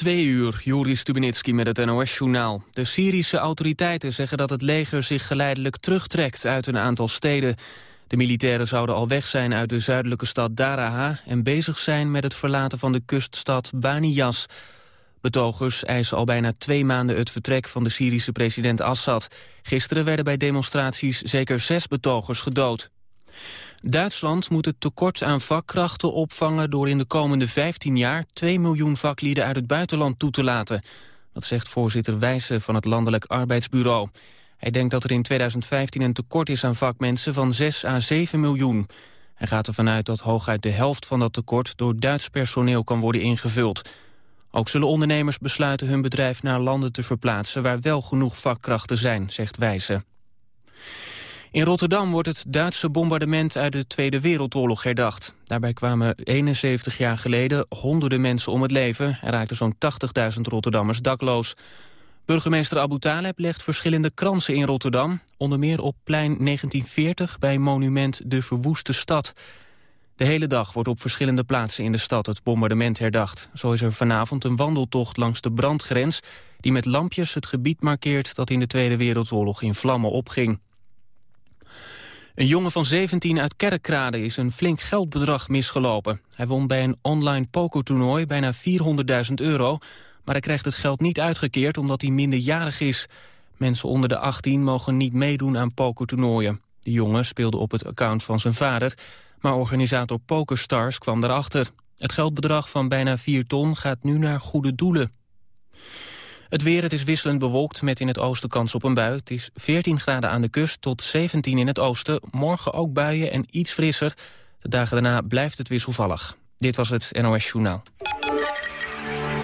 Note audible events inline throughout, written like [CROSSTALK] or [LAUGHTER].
Twee uur, Joris Stubenitski met het NOS-journaal. De Syrische autoriteiten zeggen dat het leger zich geleidelijk terugtrekt uit een aantal steden. De militairen zouden al weg zijn uit de zuidelijke stad Daraha... en bezig zijn met het verlaten van de kuststad Baniyas. Betogers eisen al bijna twee maanden het vertrek van de Syrische president Assad. Gisteren werden bij demonstraties zeker zes betogers gedood. Duitsland moet het tekort aan vakkrachten opvangen... door in de komende 15 jaar 2 miljoen vaklieden uit het buitenland toe te laten. Dat zegt voorzitter Wijssen van het Landelijk Arbeidsbureau. Hij denkt dat er in 2015 een tekort is aan vakmensen van 6 à 7 miljoen. Hij gaat ervan uit dat hooguit de helft van dat tekort... door Duits personeel kan worden ingevuld. Ook zullen ondernemers besluiten hun bedrijf naar landen te verplaatsen... waar wel genoeg vakkrachten zijn, zegt Wijssen. In Rotterdam wordt het Duitse bombardement uit de Tweede Wereldoorlog herdacht. Daarbij kwamen 71 jaar geleden honderden mensen om het leven... en raakten zo'n 80.000 Rotterdammers dakloos. Burgemeester Abu Taleb legt verschillende kransen in Rotterdam... onder meer op plein 1940 bij monument De Verwoeste Stad. De hele dag wordt op verschillende plaatsen in de stad het bombardement herdacht. Zo is er vanavond een wandeltocht langs de brandgrens... die met lampjes het gebied markeert dat in de Tweede Wereldoorlog in vlammen opging. Een jongen van 17 uit Kerkrade is een flink geldbedrag misgelopen. Hij won bij een online pokertoernooi bijna 400.000 euro... maar hij krijgt het geld niet uitgekeerd omdat hij minderjarig is. Mensen onder de 18 mogen niet meedoen aan pokertoernooien. De jongen speelde op het account van zijn vader... maar organisator PokerStars kwam daarachter. Het geldbedrag van bijna 4 ton gaat nu naar goede doelen. Het weer, het is wisselend bewolkt met in het oosten kans op een bui. Het is 14 graden aan de kust tot 17 in het oosten. Morgen ook buien en iets frisser. De dagen daarna blijft het wisselvallig. Dit was het NOS Journaal.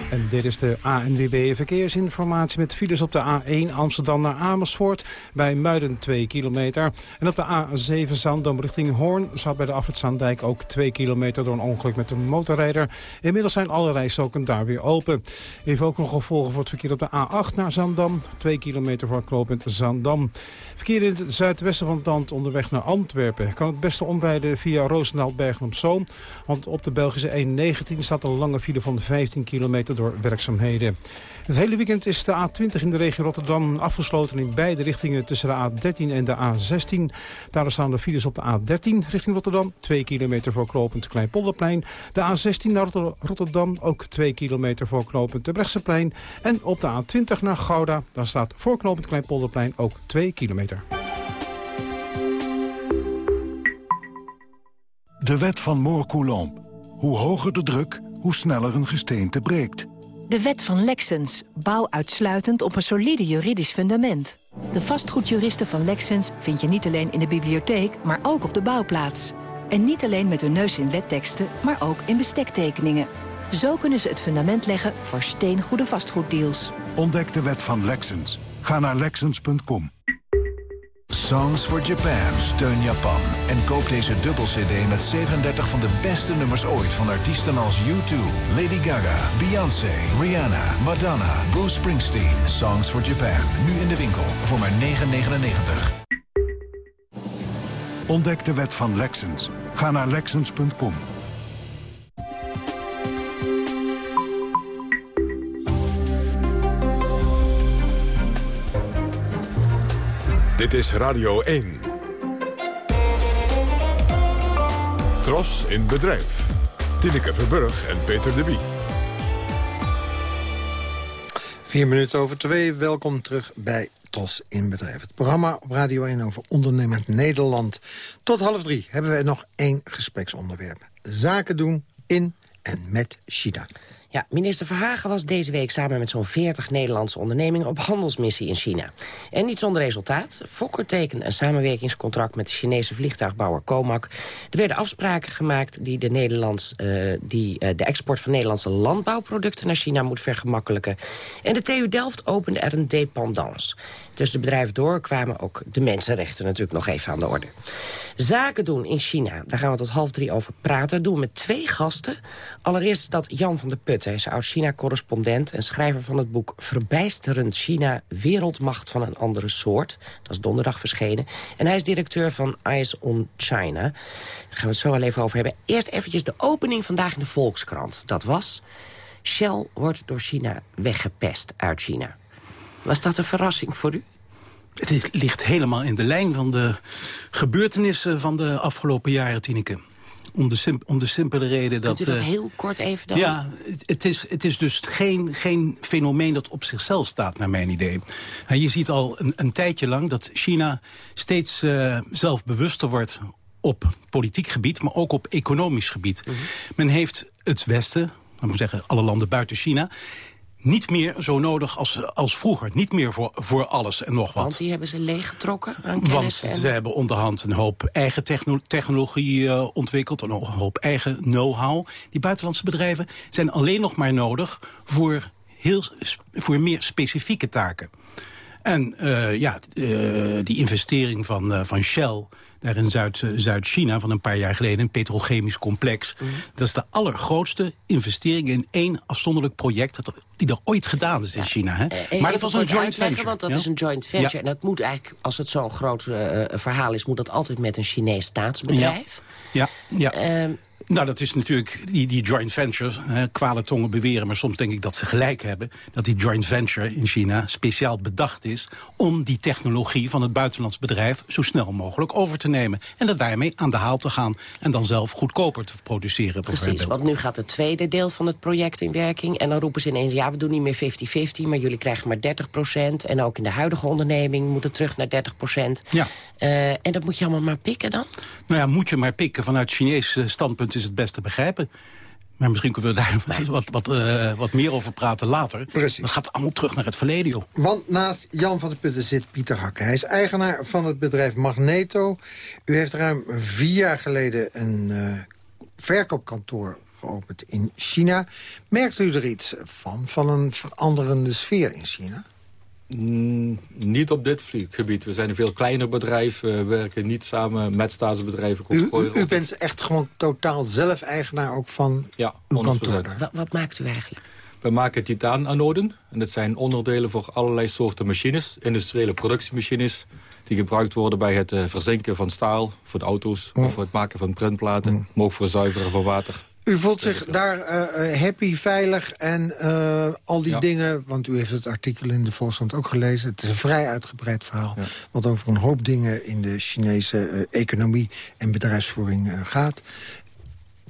En dit is de ANWB Verkeersinformatie met files op de A1 Amsterdam naar Amersfoort. Bij Muiden 2 kilometer. En op de A7 Zandam richting Hoorn zat bij de Afritzaandijk ook 2 kilometer door een ongeluk met een motorrijder. Inmiddels zijn alle rijstroken daar weer open. Even ook nog gevolgen voor het verkeer op de A8 naar Zandam. 2 kilometer voor knooppunt Zandam. Verkeer in het zuidwesten van het land onderweg naar Antwerpen. Kan het beste omrijden via Roosendaal Bergen op Zoom. Want op de Belgische 119 staat een lange file van 15 kilometer door werkzaamheden. Het hele weekend is de A20 in de regio Rotterdam afgesloten in beide richtingen tussen de A13 en de A16. Daar staan de files op de A13 richting Rotterdam, 2 kilometer voor knooppunt Kleinpolderplein. De A16 naar Rotterdam, ook 2 kilometer voor knooppunt Brechtseplein. En op de A20 naar Gouda, daar staat voor knooppunt Kleinpolderplein ook 2 kilometer. De wet van Moore-Coulomb. Hoe hoger de druk, hoe sneller een gesteente breekt. De wet van Lexens. Bouw uitsluitend op een solide juridisch fundament. De vastgoedjuristen van Lexens vind je niet alleen in de bibliotheek, maar ook op de bouwplaats. En niet alleen met hun neus in wetteksten, maar ook in bestektekeningen. Zo kunnen ze het fundament leggen voor steengoede vastgoeddeals. Ontdek de wet van Lexens. Ga naar Lexens.com. Songs for Japan, steun Japan. En koop deze dubbel-cd met 37 van de beste nummers ooit... van artiesten als U2, Lady Gaga, Beyoncé, Rihanna, Madonna, Bruce Springsteen. Songs for Japan, nu in de winkel voor maar 9,99. Ontdek de wet van Lexens. Ga naar Lexens.com. Dit is Radio 1. Tros in bedrijf. Tineke Verburg en Peter de Bie. Vier minuten over twee. Welkom terug bij Tros in Bedrijf. Het programma op Radio 1 over ondernemend Nederland. Tot half drie hebben we nog één gespreksonderwerp. Zaken doen in en met China. Ja, minister Verhagen was deze week samen met zo'n 40 Nederlandse ondernemingen op handelsmissie in China. En niet zonder resultaat. Fokker tekende een samenwerkingscontract met de Chinese vliegtuigbouwer Comac. Er werden afspraken gemaakt die, de, Nederlands, uh, die uh, de export van Nederlandse landbouwproducten naar China moet vergemakkelijken. En de TU Delft opende er een dependance. Tussen de bedrijven door kwamen ook de mensenrechten natuurlijk nog even aan de orde. Zaken doen in China, daar gaan we tot half drie over praten. doen we met twee gasten. Allereerst dat Jan van der Put. Hij is oud-China-correspondent en schrijver van het boek Verbijsterend China, wereldmacht van een andere soort. Dat is donderdag verschenen. En hij is directeur van Eyes on China. Daar gaan we het zo wel even over hebben. Eerst eventjes de opening vandaag in de Volkskrant. Dat was... Shell wordt door China weggepest uit China. Was dat een verrassing voor u? Het ligt helemaal in de lijn van de gebeurtenissen van de afgelopen jaren, Tineke. Om de, om de simpele reden dat... Kunt u dat uh, heel kort even dan? Ja, het is, het is dus geen, geen fenomeen dat op zichzelf staat, naar mijn idee. En je ziet al een, een tijdje lang dat China steeds uh, zelfbewuster wordt op politiek gebied, maar ook op economisch gebied. Mm -hmm. Men heeft het Westen, laten we zeggen alle landen buiten China niet meer zo nodig als, als vroeger. Niet meer voor, voor alles en nog wat. Want die hebben ze leeggetrokken aan kennis. Want ze hebben onderhand een hoop eigen techno technologie uh, ontwikkeld. Een hoop eigen know-how. Die buitenlandse bedrijven zijn alleen nog maar nodig voor, heel, voor meer specifieke taken. En uh, ja, uh, die investering van, uh, van Shell daar in Zuid-China Zuid van een paar jaar geleden, een petrochemisch complex. Mm. Dat is de allergrootste investering in één afzonderlijk project dat die er ooit gedaan is in ja. China. Hè? maar dat was een joint venture. Want dat ja? is een joint venture. Ja. En dat moet eigenlijk, als het zo'n groot uh, verhaal is, moet dat altijd met een Chinees staatsbedrijf. Ja, ja. ja. Nou, dat is natuurlijk die, die joint ventures. Hè, kwale tongen beweren, maar soms denk ik dat ze gelijk hebben. Dat die joint venture in China speciaal bedacht is... om die technologie van het buitenlands bedrijf zo snel mogelijk over te nemen. En er daarmee aan de haal te gaan. En dan zelf goedkoper te produceren. Precies, want nu gaat het tweede deel van het project in werking. En dan roepen ze ineens, ja, we doen niet meer 50-50... maar jullie krijgen maar 30% En ook in de huidige onderneming moet het terug naar 30% Ja. Uh, en dat moet je allemaal maar pikken dan? Nou ja, moet je maar pikken. Vanuit Chinees standpunt is het best te begrijpen. Maar misschien kunnen we daar [LAUGHS] wat, wat, uh, wat meer over praten later. Precies. Dat gaat allemaal terug naar het verleden, joh. Want naast Jan van der Putten zit Pieter Hakke. Hij is eigenaar van het bedrijf Magneto. U heeft ruim vier jaar geleden een uh, verkoopkantoor geopend in China. Merkt u er iets van, van een veranderende sfeer in China? Mm, niet op dit gebied. We zijn een veel kleiner bedrijf. We werken niet samen met staatsbedrijven. U, u, u bent echt gewoon totaal zelf eigenaar ook van ja, uw kantoor? Wat, wat maakt u eigenlijk? We maken titaananoden. En dat zijn onderdelen voor allerlei soorten machines. Industriële productiemachines. Die gebruikt worden bij het uh, verzinken van staal. Voor de auto's. Mm. Of voor het maken van printplaten. Mm. Maar ook voor het zuiveren van water. U voelt zich daar uh, happy, veilig en uh, al die ja. dingen... want u heeft het artikel in de Volkskrant ook gelezen. Het is een vrij uitgebreid verhaal... Ja. wat over een hoop dingen in de Chinese uh, economie en bedrijfsvoering gaat.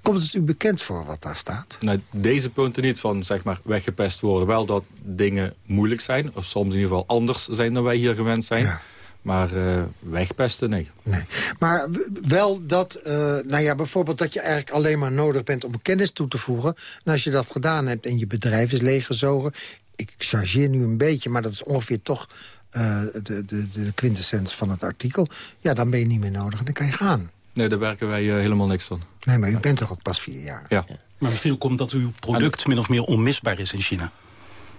Komt het u bekend voor wat daar staat? Nou, deze punten niet van zeg maar, weggepest worden. Wel dat dingen moeilijk zijn, of soms in ieder geval anders zijn dan wij hier gewend zijn... Ja. Maar uh, wegpesten, nee. nee. Maar wel dat, uh, nou ja, bijvoorbeeld dat je eigenlijk alleen maar nodig bent om kennis toe te voegen. En als je dat gedaan hebt en je bedrijf is leeggezogen... ik chargeer nu een beetje, maar dat is ongeveer toch uh, de, de, de quintessens van het artikel. Ja, dan ben je niet meer nodig en dan kan je gaan. Nee, daar werken wij helemaal niks van. Nee, maar u bent toch ook pas vier jaar? Ja. ja. Maar misschien ook omdat uw product min of meer onmisbaar is in China.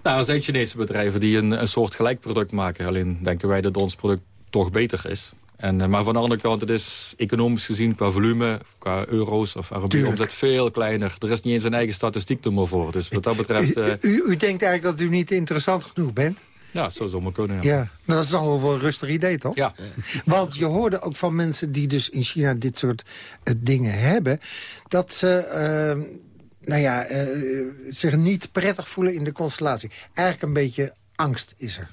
Nou, er zijn Chinese bedrijven die een, een soort gelijk product maken. Alleen denken wij dat ons product toch beter is. En, maar van de andere kant, het is economisch gezien qua volume, qua euro's of RMB omzet veel kleiner. Er is niet eens een eigen statistiek nummer voor. Dus wat dat betreft... Uh... U, u, denkt eigenlijk dat u niet interessant genoeg bent? Ja, zo zou maar kunnen. Ja, ja. Nou, dat is toch wel een rustig idee, toch? Ja. Want je hoorde ook van mensen die dus in China dit soort uh, dingen hebben... dat ze... Uh, nou ja, zich niet prettig voelen in de constellatie. Eigenlijk een beetje angst is er.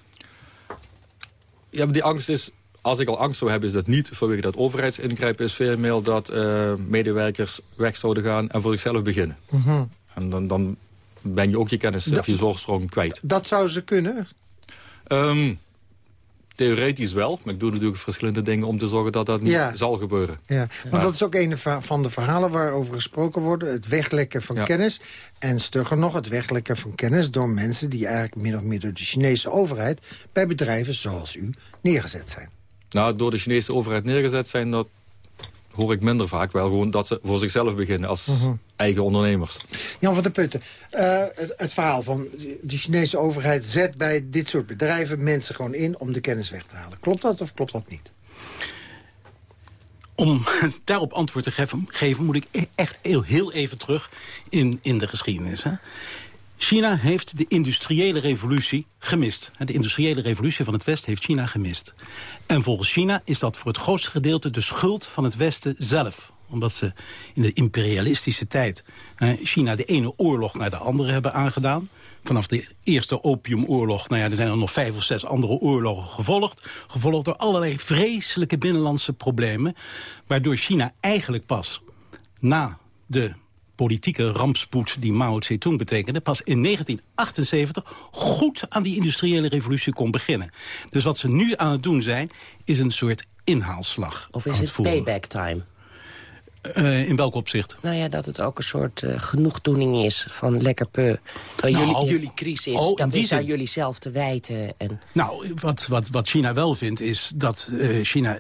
Ja, maar die angst is... Als ik al angst zou hebben, is dat niet vanwege dat overheidsingrijpen. is veel meer dat uh, medewerkers weg zouden gaan en voor zichzelf beginnen. Mm -hmm. En dan, dan ben je ook je kennis of je zorgsprong kwijt. Dat zou ze kunnen? Um, theoretisch wel. Maar ik doe natuurlijk verschillende dingen om te zorgen dat dat niet ja. zal gebeuren. Ja. Want maar, dat is ook een van de verhalen waarover gesproken wordt. Het weglekken van ja. kennis. En stugger nog, het weglekken van kennis door mensen... die eigenlijk min of meer door de Chinese overheid... bij bedrijven zoals u neergezet zijn. Nou, door de Chinese overheid neergezet zijn... dat hoor ik minder vaak wel gewoon dat ze voor zichzelf beginnen als uh -huh. eigen ondernemers. Jan van der Putten, uh, het, het, verhaal van de Chinese overheid zet bij dit soort bedrijven mensen gewoon in om de kennis weg te halen. Klopt dat of klopt dat niet? Om [LAUGHS] daarop antwoord te geven, geven moet ik echt heel, heel even terug in, in de geschiedenis. Hè? China heeft de industriële revolutie gemist. De industriële revolutie van het Westen heeft China gemist. En volgens China is dat voor het grootste gedeelte de schuld van het Westen zelf. Omdat ze in de imperialistische tijd China de ene oorlog naar de andere hebben aangedaan. Vanaf de eerste opiumoorlog, nou ja, er zijn er nog vijf of zes andere oorlogen gevolgd. Gevolgd door allerlei vreselijke binnenlandse problemen. Waardoor China eigenlijk pas na de politieke rampspoed die Mao Zedong betekende... pas in 1978 goed aan die industriële revolutie kon beginnen. Dus wat ze nu aan het doen zijn, is een soort inhaalslag. Of is het, het payback time? Uh, in welk opzicht? Nou ja, dat het ook een soort uh, genoegdoening is van lekker peu. Nou, jullie, jullie crisis, oh, dat is aan jullie zelf te wijten. En... Nou, wat, wat, wat China wel vindt is dat uh, China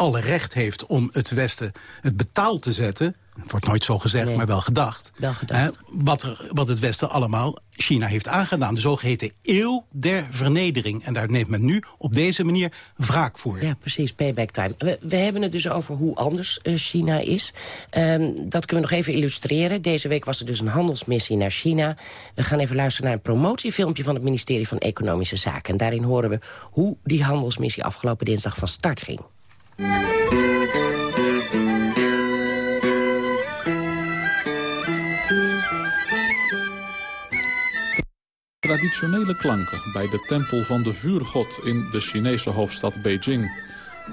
alle recht heeft om het Westen het betaald te zetten het wordt nooit zo gezegd, maar wel gedacht. Wel gedacht. wat, er, wat het Westen allemaal China heeft aangedaan. De zogeheten eeuw der vernedering. En daar neemt men nu op deze manier wraak voor. Ja, precies, payback time. We, we hebben het dus over hoe anders uh, China is. Um, dat kunnen we nog even illustreren. Deze week was er dus een handelsmissie naar China. We gaan even luisteren naar een promotiefilmpje van het ministerie van Economische Zaken. En daarin horen we hoe die handelsmissie afgelopen dinsdag van start ging. Traditionele klanken bij de tempel van de vuurgod in de Chinese hoofdstad Beijing.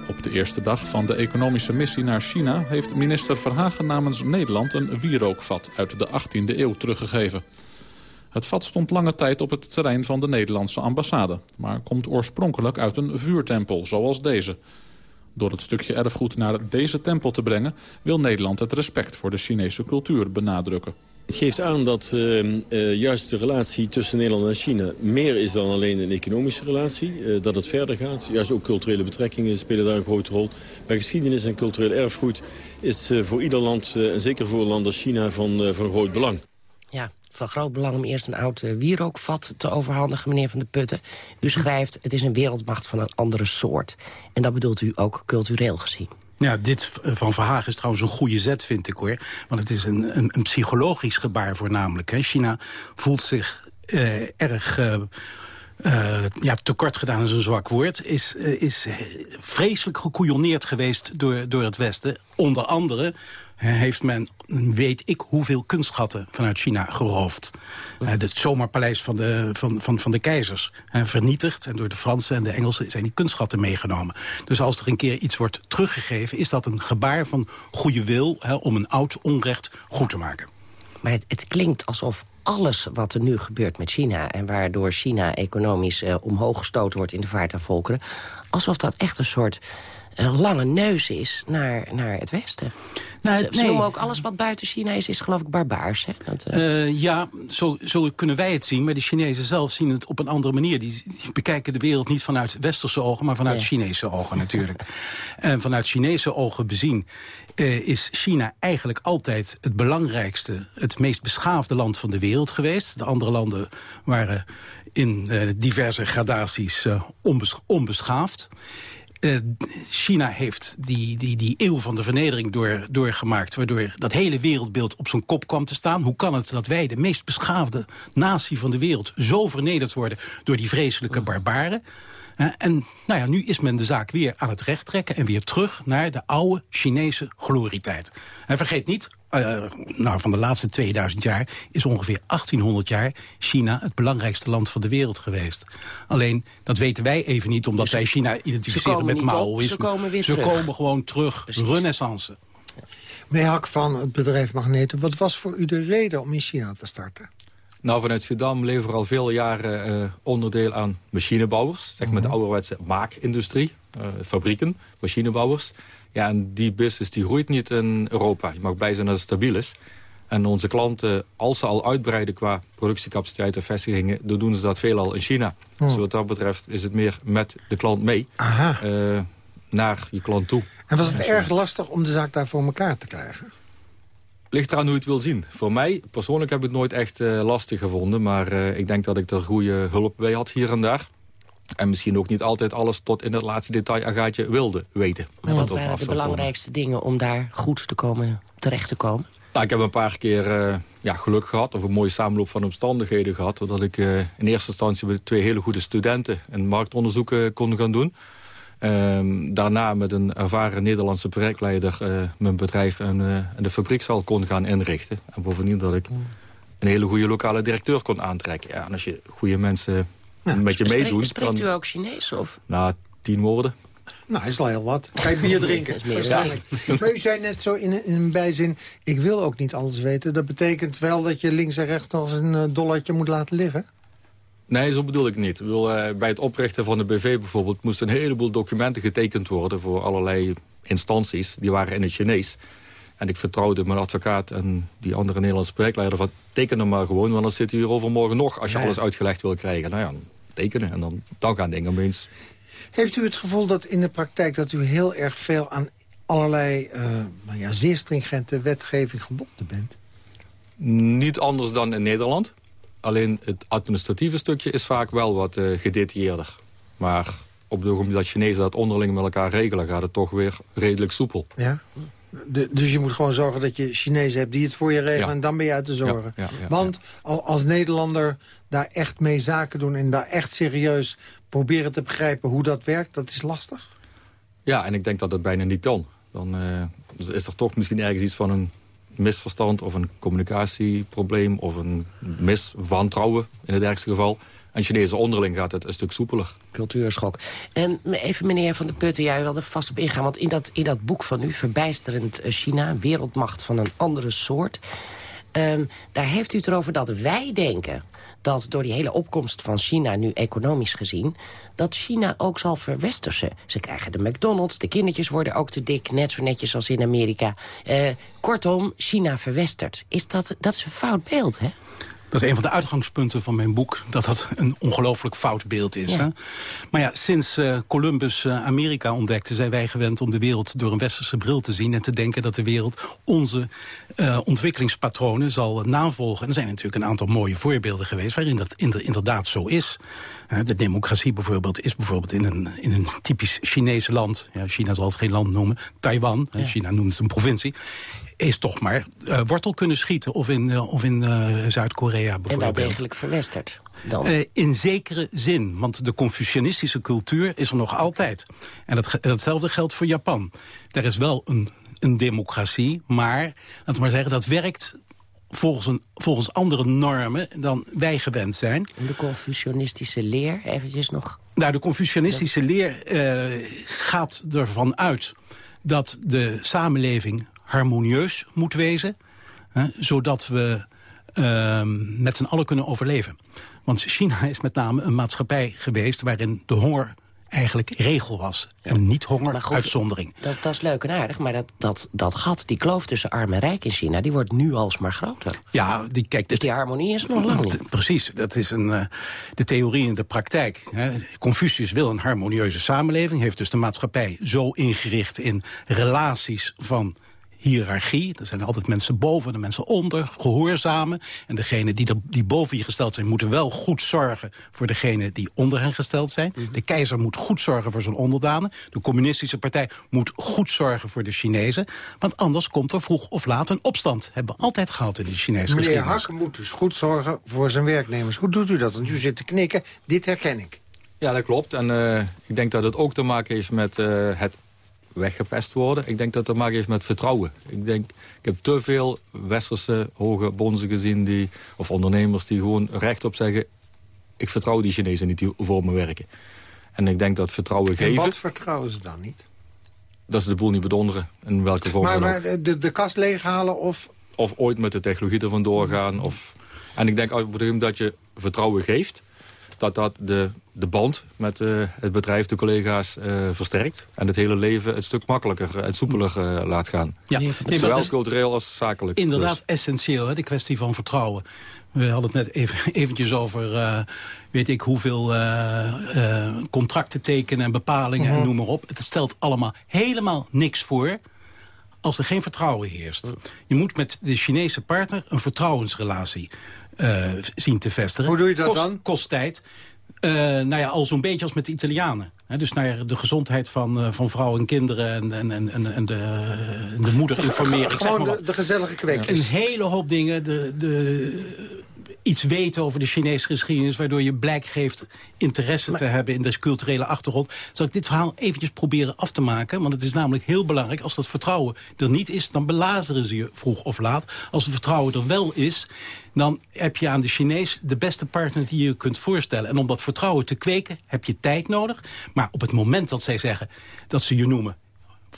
Op de eerste dag van de economische missie naar China... heeft minister Verhagen namens Nederland een wierookvat uit de 18e eeuw teruggegeven. Het vat stond lange tijd op het terrein van de Nederlandse ambassade... maar komt oorspronkelijk uit een vuurtempel, zoals deze. Door het stukje erfgoed naar deze tempel te brengen... wil Nederland het respect voor de Chinese cultuur benadrukken. Het geeft aan dat uh, uh, juist de relatie tussen Nederland en China meer is dan alleen een economische relatie. Uh, dat het verder gaat. Juist ook culturele betrekkingen spelen daar een grote rol. Bij geschiedenis en cultureel erfgoed is voor ieder land, en zeker voor een land als China, van, van groot belang. Ja, van groot belang om eerst een oud wierookvat te overhandigen, meneer Van de Putten. U schrijft, het is een wereldmacht van een andere soort. En dat bedoelt u ook cultureel gezien. Ja, dit van Verhagen is trouwens een goede zet, vind ik hoor. Want het is een, een, een psychologisch gebaar voornamelijk. Hè. China voelt zich uh, erg... Uh, uh, ja, tekort gedaan is een zwak woord, is, uh, is vreselijk gekoeioneerd geweest door, door het Westen. Onder andere heeft men, weet ik hoeveel kunstschatten vanuit China geroofd. Uh, het zomerpaleis van de, van, van, van de keizers uh, vernietigd. En door de Fransen en de Engelsen zijn die kunstschatten meegenomen. Dus als er een keer iets wordt teruggegeven... is dat een gebaar van goede wil om een oud onrecht goed te maken. Maar het, het klinkt alsof alles wat er nu gebeurt met China... en waardoor China economisch uh, omhoog gestoten wordt in de vaart der volkeren... alsof dat echt een soort een lange neus is naar, naar het Westen. Nou, ze, noemen ook alles wat buiten China is, is geloof ik barbaars. Hè? Dat, uh... ja, zo, zo kunnen wij het zien. Maar de Chinezen zelf zien het op een andere manier. Die, bekijken de wereld niet vanuit westerse ogen, maar vanuit Chinese ogen natuurlijk. [LAUGHS] en vanuit Chinese ogen bezien uh, is China eigenlijk altijd het belangrijkste... het meest beschaafde land van de wereld geweest. De andere landen waren in uh, diverse gradaties onbes onbeschaafd. Uh, China heeft die, die, die eeuw van de vernedering door, doorgemaakt... waardoor dat hele wereldbeeld op zijn kop kwam te staan. Hoe kan het dat wij, de meest beschaafde natie van de wereld... zo vernederd worden door die vreselijke barbaren? Uh, en nou ja, nu is men de zaak weer aan het recht trekken... en weer terug naar de oude Chinese glorietijd. En vergeet niet, uh, nou, van de laatste 2000 jaar is ongeveer 1800 jaar China het belangrijkste land van de wereld geweest. Alleen, dat weten wij even niet, omdat dus wij China identificeren met Maoïsme. Ze komen weer ze terug. komen gewoon terug, Precies. renaissance. Meneer Hak van het bedrijf Magneten, wat was voor u de reden om in China te starten? Nou, vanuit Vietnam leveren al veel jaren uh, onderdeel aan machinebouwers. Zeg maar de ouderwetse maakindustrie, uh, fabrieken, machinebouwers. Ja, en die business die groeit niet in Europa. Je mag blij zijn dat het stabiel is. En onze klanten, als ze al uitbreiden qua productiecapaciteit en vestigingen... dan doen ze dat veelal in China. Oh. Dus wat dat betreft is het meer met de klant mee. Uh, naar je klant toe. En was het erg lastig om de zaak daar voor elkaar te krijgen? Ligt eraan hoe je het wil zien. Voor mij, persoonlijk heb ik het nooit echt uh, lastig gevonden. Maar uh, ik denk dat ik er goede hulp bij had hier en daar. En misschien ook niet altijd alles tot in het laatste detail agaatje wilde weten. Maar wat waren de belangrijkste dingen om daar goed te komen, terecht te komen? Nou, ik heb een paar keer uh, ja, geluk gehad, of een mooie samenloop van omstandigheden gehad. Doordat ik uh, in eerste instantie met twee hele goede studenten een marktonderzoek uh, kon gaan doen. Ehm, daarna met een ervaren Nederlandse projectleider mijn bedrijf en, en de fabriekshal kon gaan inrichten. En bovendien dat ik een hele goede lokale directeur kon aantrekken. Ja, en als je goede mensen met je meedoen... Spreekt u ook Chinees? Of? Nou, tien woorden. Nou, is al heel wat. Ga je bier drinken? waarschijnlijk. Maar u zei net zo in, in een bijzin... ik wil ook niet alles weten. Dat betekent wel dat je links en rechts als een uh, dollartje moet laten liggen? Nee, zo bedoel ik niet. Ik bedoel, uh, bij het oprichten van de BV bijvoorbeeld... moesten een heleboel documenten getekend worden... voor allerlei instanties. Die waren in het Chinees. En ik vertrouwde mijn advocaat en die andere Nederlandse projectleider... van teken hem maar gewoon, want dan zit hij hier overmorgen nog... als je alles uitgelegd wil krijgen. Nou ja, tekenen en dan, dan gaan dingen opeens heeft u het gevoel dat in de praktijk dat u heel erg veel aan allerlei uh, nou ja, zeer stringente wetgeving gebonden bent? Niet anders dan in Nederland. Alleen het administratieve stukje is vaak wel wat uh, gedetailleerder. Maar op het ogenblik dat Chinezen dat onderling met elkaar regelen... gaat het toch weer redelijk soepel. Ja? De, dus je moet gewoon zorgen dat je Chinezen hebt die het voor je regelen... en dan ben je uit de zorgen. Ja, ja, Want als Nederlander daar echt mee zaken doen... en daar echt serieus proberen te begrijpen hoe dat werkt, dat is lastig? Ja, en ik denk dat het bijna niet kan. Dan uh, is er toch misschien ergens iets van een misverstand... of een communicatieprobleem of een miswantrouwen in het ergste geval... En Chinese onderling gaat het een stuk soepeler. Cultuurschok. En even meneer Van der Putten, jij wilde vast op ingaan. Want in dat, in dat boek van u, Verbijsterend China... wereldmacht van een andere soort... Ehm, daar heeft u het erover dat wij denken dat door die hele opkomst van China, nu economisch gezien... dat China ook zal verwestersen. Ze krijgen de McDonald's, de kindertjes worden ook te dik... net zo netjes als in Amerika. Uh, kortom, China verwestert. Is dat, dat is een fout beeld, hè? Dat is een van de uitgangspunten van mijn boek, dat dat een ongelooflijk fout beeld is. Hè? Maar ja, sinds uh, Columbus uh, Amerika ontdekte, zijn wij gewend om de wereld door een westerse bril te zien en te denken dat de wereld onze uh, ontwikkelingspatronen zal navolgen. En er zijn natuurlijk een aantal mooie voorbeelden geweest waarin dat inderdaad zo is. de democratie bijvoorbeeld is bijvoorbeeld in een, in een typisch Chinese land, ja, China zal het geen land noemen, Taiwan, ja. China noemt het een provincie, is toch maar uh, wortel kunnen schieten. Of in, uh, of in uh, Zuid-Korea bijvoorbeeld. En wel degelijk verwesterd dan? in zekere zin, want de Confucianistische cultuur is er nog altijd. En dat, datzelfde geldt voor Japan. Er is wel een, een democratie, maar, laten we maar zeggen, dat werkt volgens, een, volgens andere normen dan wij gewend zijn. De Confucianistische leer, eventjes nog... Nou, de Confucianistische leer gaat ervan uit dat de samenleving harmonieus moet wezen. Hè, zodat we uh, met z'n allen kunnen overleven. Want China is met name een maatschappij geweest... waarin de honger eigenlijk regel was. En niet honger, goed, uitzondering. Dat, dat, is leuk en aardig, maar dat, dat, dat gat, die kloof tussen arm en rijk in China... die wordt nu alsmaar groter. Ja, die, kijk, dus die harmonie is nog lang niet. Precies, dat is een, uh, de theorie in de praktijk. Hè. Confucius wil een harmonieuze samenleving... heeft dus de maatschappij zo ingericht in relaties van hiërarchie. Er zijn altijd mensen boven en mensen onder, gehoorzamen. En degenen die, die boven je gesteld zijn... moeten wel goed zorgen voor degenen die onder hen gesteld zijn. Mhm. De keizer moet goed zorgen voor zijn onderdanen. De communistische partij moet goed zorgen voor de Chinezen. Want anders komt er vroeg of laat een opstand. Hebben we altijd gehad in de Chinese Meneer geschiedenis. Meneer Hakken moet dus goed zorgen voor zijn werknemers. Hoe doet u dat? Want u zit te knikken. Dit herken ik. Ja, dat klopt. En uh, ik denk dat het ook te maken heeft met uh, het weggepest worden. Ik denk dat dat te maken heeft met vertrouwen. Ik denk, ik heb te veel westerse hoge bonzen gezien, die, of ondernemers die gewoon rechtop zeggen... ik vertrouw die Chinezen niet die voor me werken. En ik denk dat vertrouwen en geven... wat vertrouwen ze dan niet? Dat ze de boel niet bedonderen, in welke vorm Maar, maar de, de kast leeghalen of... Of ooit met de technologie ervan doorgaan. Of... En ik denk op het dat je vertrouwen geeft dat dat de, de band met uh, het bedrijf, de collega's, uh, versterkt. En het hele leven een stuk makkelijker en soepeler uh, laat gaan. Ja. Nee, Zowel cultureel als zakelijk. Inderdaad dus. essentieel, hè, de kwestie van vertrouwen. We hadden het net even, [LAUGHS] eventjes over, weet ik hoeveel contracten tekenen en bepalingen en mhm. noem maar op. Het stelt allemaal helemaal niks voor als er geen vertrouwen heerst. Je moet met de Chinese partner een vertrouwensrelatie zien te vestigen. Hoe doe je dat kost, dan? Kost tijd. Uh, nou ja, al zo'n beetje als met de Italianen. He, dus naar de gezondheid van, uh, van vrouwen en kinderen en, en, en, en, de, de moeder informeren. Gewoon de, de, gezellige kweekjes. Een hele hoop dingen. De, de iets weten over de Chinese geschiedenis... waardoor je blijk geeft interesse te hebben in de culturele achtergrond... zal ik dit verhaal eventjes proberen af te maken. Want het is namelijk heel belangrijk. Als dat vertrouwen er niet is, dan belazeren ze je vroeg of laat. Als het vertrouwen er wel is dan heb je aan de Chinees de beste partner die je kunt voorstellen. En om dat vertrouwen te kweken heb je tijd nodig. Maar op het moment dat zij zeggen dat ze je noemen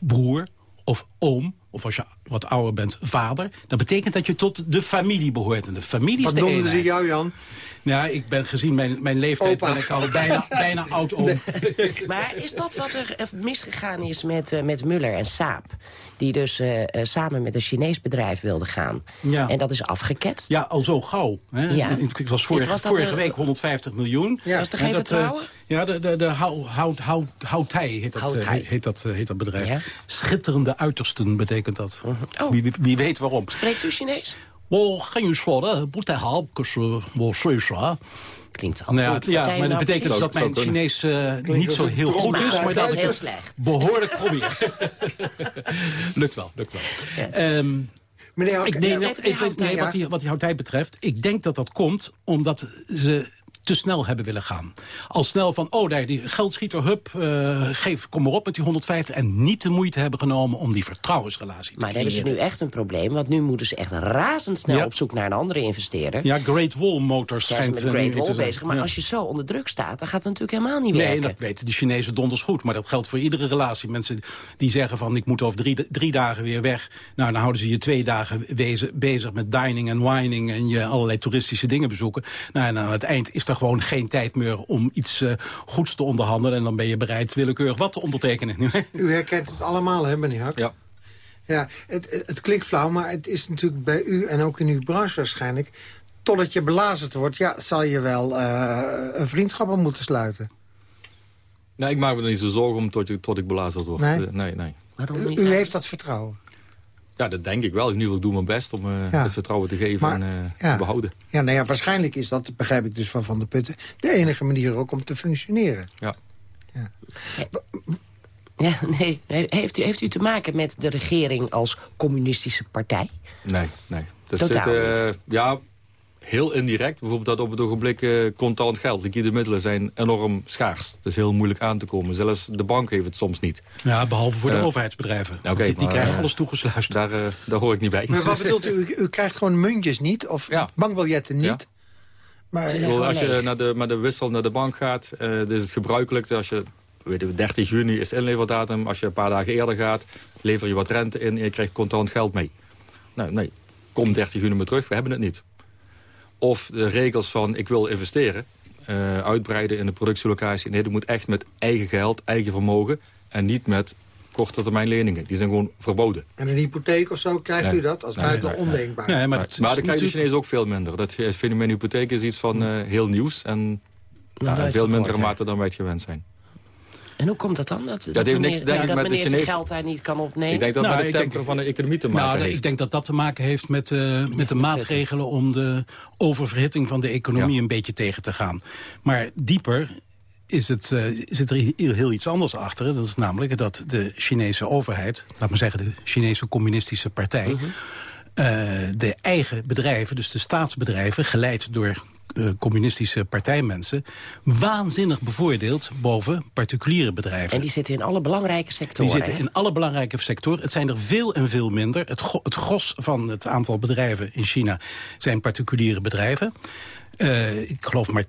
broer of oom of als je wat ouder bent, vader... dat betekent dat je tot de familie behoort. En de familie wat is de noemden ze jou, Jan? Ja, ik ben gezien mijn, mijn leeftijd ben ik al bijna, bijna oud oom. [LAUGHS] Maar is dat wat er eh, misgegaan is met, uh, met Muller en Saab? Die dus uh, samen met een Chinees bedrijf wilden gaan. Ja. En dat is afgeketst. Ja, al zo gauw. Hè? Ja. Ik was vorige, was vorige week 150 miljoen. Ja. Was er geen vertrouwen? ja, de, de, de hout, hout, hout, heet dat, heet dat, heet dat bedrijf. Ja? Schitterende uitersten betekent dat. Mhm. Oh. Wie, wie, weet waarom. Spreekt u Chinees? Wel, geen voor, eh, Klinkt al nou ja, ja maar dat nou betekent dat mijn Chinees eh, niet zo heel goed is. Maar dat is het behoorlijk probeer. [LAUGHS] lukt wel, lukt wel. Ehm, Meneer, ik denk ik, nee, wat, hij wat die houtij betreft, ik denk dat dat komt omdat ze te snel hebben willen gaan. Al snel van, oh, daar, die geldschieter, hup, uh, geef, kom maar op met die 150... en niet de moeite hebben genomen om die vertrouwensrelatie te Maar dan hebben ze nu echt een probleem, want nu moeten ze echt razendsnel ja. op zoek naar een andere investeerder. Ja, Great Wall Motors zijn met Great Wall bezig. Maar ja. als je zo onder druk staat, dan gaat het natuurlijk helemaal niet nee, werken. Nee, dat weten de Chinezen donders goed. Maar dat geldt voor iedere relatie. Mensen die zeggen van, ik moet over drie, drie dagen weer weg. Nou, dan houden ze je twee dagen wezen, bezig met dining en wining... en je allerlei toeristische dingen bezoeken. Nou, en aan het eind is er gewoon geen tijd meer om iets uh, goeds te onderhandelen. En dan ben je bereid willekeurig wat te ondertekenen. [LAUGHS] U herkent het allemaal, hè, meneer Hak? Ja. Ja, het, het klinkt flauw, maar het is natuurlijk bij u en ook in uw branche waarschijnlijk... totdat je belazerd wordt, ja, zal je wel uh, een vriendschappen moeten sluiten. Nee, ik maak me er niet zo zorgen om tot, tot ik belazerd word. Nee? nee, nee. U heeft dat vertrouwen? Ja, dat denk ik wel. In ieder geval doe mijn best om uh, ja. het vertrouwen te geven maar, en uh, ja. te behouden. Ja, nou ja, waarschijnlijk is dat, begrijp ik dus van Van de Putten... de enige manier ook om te functioneren. Ja. Ja, ja nee. Heeft u, heeft u te maken met de regering als communistische partij? Nee, nee. Dat Totaal zit, uh, ja, heel indirect. Bijvoorbeeld dat op het ogenblik uh, contant geld, liquide middelen zijn enorm schaars. Dat is heel moeilijk aan te komen. Zelfs de bank heeft het soms niet. Ja, behalve voor de uh, overheidsbedrijven. Okay, die, die maar, krijgen alles toegesluist. Daar, uh, daar hoor ik niet bij. Maar wat bedoelt u? U, u krijgt gewoon muntjes niet? Of ja. bankbiljetten niet? Ja. Maar, bedoel, als je naar de, naar de wissel naar de bank gaat, uh, is het gebruikelijk als je... Weet je, 30 juni is inleverdatum. Als je een paar dagen eerder gaat, lever je wat rente in en je krijgt contant geld mee. Nou, nee, kom 30 juni maar terug, we hebben het niet. Of de regels van ik wil investeren, uh, uitbreiden in de productielocatie. Nee, dat moet echt met eigen geld, eigen vermogen en niet met korte termijn leningen. Die zijn gewoon verboden. En een hypotheek of zo, krijgt nee. u dat? Als nee, buiten nee, ondenkbaar. Nee, maar, dat maar dan krijgen de Chinezen ook veel minder. Dat fenomeen hypotheek is iets van uh, heel nieuws. En ja, veel mindere mate dan wij het gewend zijn. En hoe komt dat dan? Dat, ja, dat heeft meneer, niks, denk ja, ik, dat met meneer de zijn Chinees... geld daar niet kan opnemen? Ik denk dat nou, met temper denk, van de economie te maken nou, heeft. Ik denk dat dat te maken heeft met, uh, met de maatregelen... om de oververhitting van de economie ja. een beetje tegen te gaan. Maar dieper is het, uh, zit er heel, iets anders achter. Dat is namelijk dat de Chinese overheid... laat maar zeggen de Chinese communistische partij... Uh -huh. uh, de eigen bedrijven, dus de staatsbedrijven... geleid door communistische partijmensen... waanzinnig bevoordeeld boven particuliere bedrijven. En die zitten in alle belangrijke sectoren. Die zitten hè? in alle belangrijke sectoren. Het zijn er veel en veel minder. Het, het gros van het aantal bedrijven in China zijn particuliere bedrijven. Uh, ik geloof maar 10%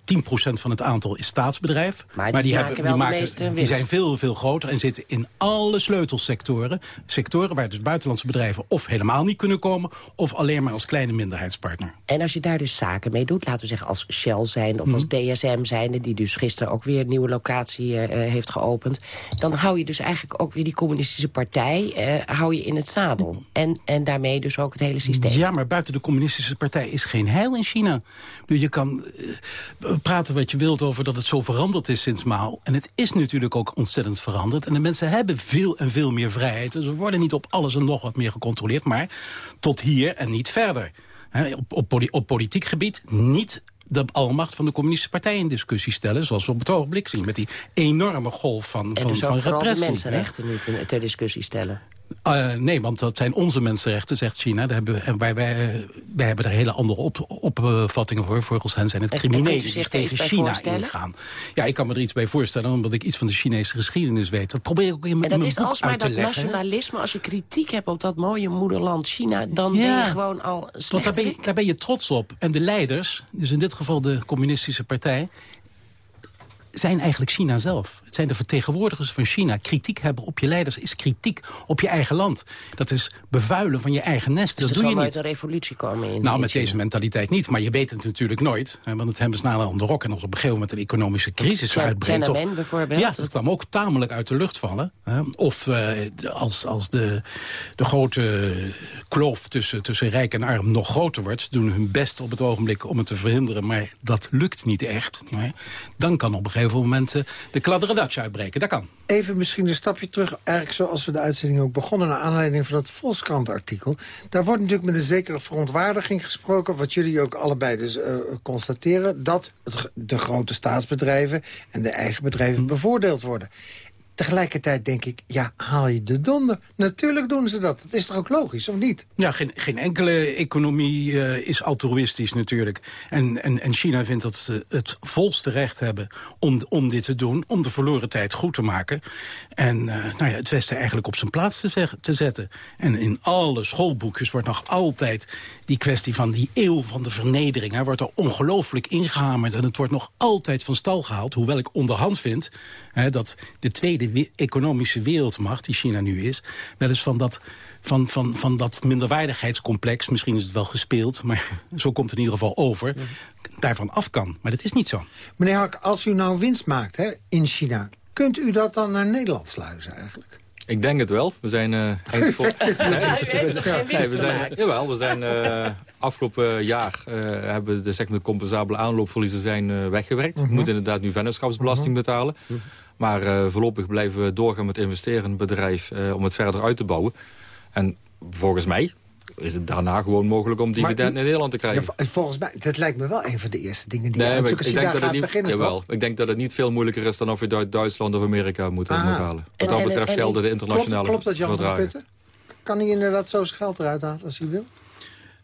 van het aantal is staatsbedrijf. Maar die, maar die, maken, hebben, die, maken, die zijn veel, veel groter en zitten in alle sleutelsectoren. Sectoren waar dus buitenlandse bedrijven of helemaal niet kunnen komen... of alleen maar als kleine minderheidspartner. En als je daar dus zaken mee doet, laten we zeggen als Shell zijn... of mm. als DSM zijn, die dus gisteren ook weer een nieuwe locatie uh, heeft geopend... dan hou je dus eigenlijk ook weer die communistische partij uh, hou je in het zadel. En, en daarmee dus ook het hele systeem. Ja, maar buiten de communistische partij is geen heil in China. Dus je kan kan uh, praten wat je wilt over dat het zo veranderd is sinds Mao. En het is natuurlijk ook ontzettend veranderd. En de mensen hebben veel en veel meer vrijheid. Dus ze worden niet op alles en nog wat meer gecontroleerd. Maar tot hier en niet verder. He, op, op, op politiek gebied niet de almacht van de communistische partij in discussie stellen... zoals we op het ogenblik zien, met die enorme golf van, en van, dus van ook repressie. de mensenrechten niet in, ter discussie stellen. Uh, nee, want dat zijn onze mensenrechten, zegt China. Daar hebben, en wij, wij, wij hebben er hele andere op, opvattingen voor. Volgens hen zijn het criminelen die tegen China ingaan. Ja, ik kan me er iets bij voorstellen, omdat ik iets van de Chinese geschiedenis weet. Dat probeer ik ook in, mijn boek uit te leggen. En dat is alsmaar dat nationalisme. Als je kritiek hebt op dat mooie moederland China... dan ben je gewoon al slecht. Want daar ben, je, daar ben je trots op. En de leiders, dus in dit geval de communistische partij zijn eigenlijk China zelf. Het zijn de vertegenwoordigers van China. Kritiek hebben op je leiders is kritiek op je eigen land. Dat is bevuilen van je eigen nest. Dus dat doe je niet. uit een revolutie komen in Nou, met deze mentaliteit niet. Maar je weet het natuurlijk nooit. Want het hebben ze aan de rok. En als op een gegeven moment een economische crisis uitbreekt... Of, bijvoorbeeld. Ja, dat kwam ook tamelijk uit de lucht vallen. Of uh, als, als de, de grote kloof tussen, tussen rijk en arm nog groter wordt. Ze doen hun best op het ogenblik om het te verhinderen. Maar dat lukt niet echt. Dan kan op een gegeven moment uh, de kladderadatje uitbreken. Dat kan. Even misschien een stapje terug, eigenlijk zoals we de uitzending ook begonnen... naar aanleiding van dat Volkskrant-artikel. Daar wordt natuurlijk met een zekere verontwaardiging gesproken... wat jullie ook allebei dus uh, constateren... dat het, de grote staatsbedrijven en de eigen bedrijven hm. bevoordeeld worden. Tegelijkertijd denk ik, ja, haal je de donder. Natuurlijk doen ze dat. Dat is toch ook logisch, of niet? Ja, geen, geen enkele economie uh, is altruïstisch natuurlijk. En, en, en China vindt dat ze het volste recht hebben om, om dit te doen... om de verloren tijd goed te maken. En uh, nou ja, het Westen eigenlijk op zijn plaats te, te zetten. En in alle schoolboekjes wordt nog altijd die kwestie van die eeuw van de vernedering... Wordt er ongelooflijk ingehamerd. En het wordt nog altijd van stal gehaald. Hoewel ik onderhand vind hè, dat de tweede economische wereldmacht, die China nu is... wel eens van dat, van, van, van dat minderwaardigheidscomplex, misschien is het wel gespeeld... maar [LAUGHS] zo komt het in ieder geval over, daarvan af kan. Maar dat is niet zo. Meneer Hak, als u nou winst maakt hè, in China... kunt u dat dan naar Nederland sluizen eigenlijk? Ik denk het wel. We zijn [LAUGHS] uh, eind voor... [LAUGHS] nee, we zijn, jawel, we zijn uh, afgelopen jaar uh, hebben de, zeg maar, compensabele aanloopverliezen zijn weggewerkt. We mhm. moeten inderdaad nu vennootschapsbelasting mhm. betalen. Mhm. Maar uh, voorlopig blijven we doorgaan met investeren in het bedrijf uh, om het verder uit te bouwen. En volgens mij is het daarna gewoon mogelijk om dividend in Nederland te krijgen. Ja, volgens mij, dat lijkt me wel een van de eerste dingen die nee, je als je daar gaat niet, beginnen, jawel, Ik denk dat het niet veel moeilijker is dan of je uit Duitsland of Amerika moet, ah. moet halen. Wat dat betreft gelden de internationale klopt, klopt dat, Jan Putten? Kan hij inderdaad zo zijn geld eruit halen als hij wil?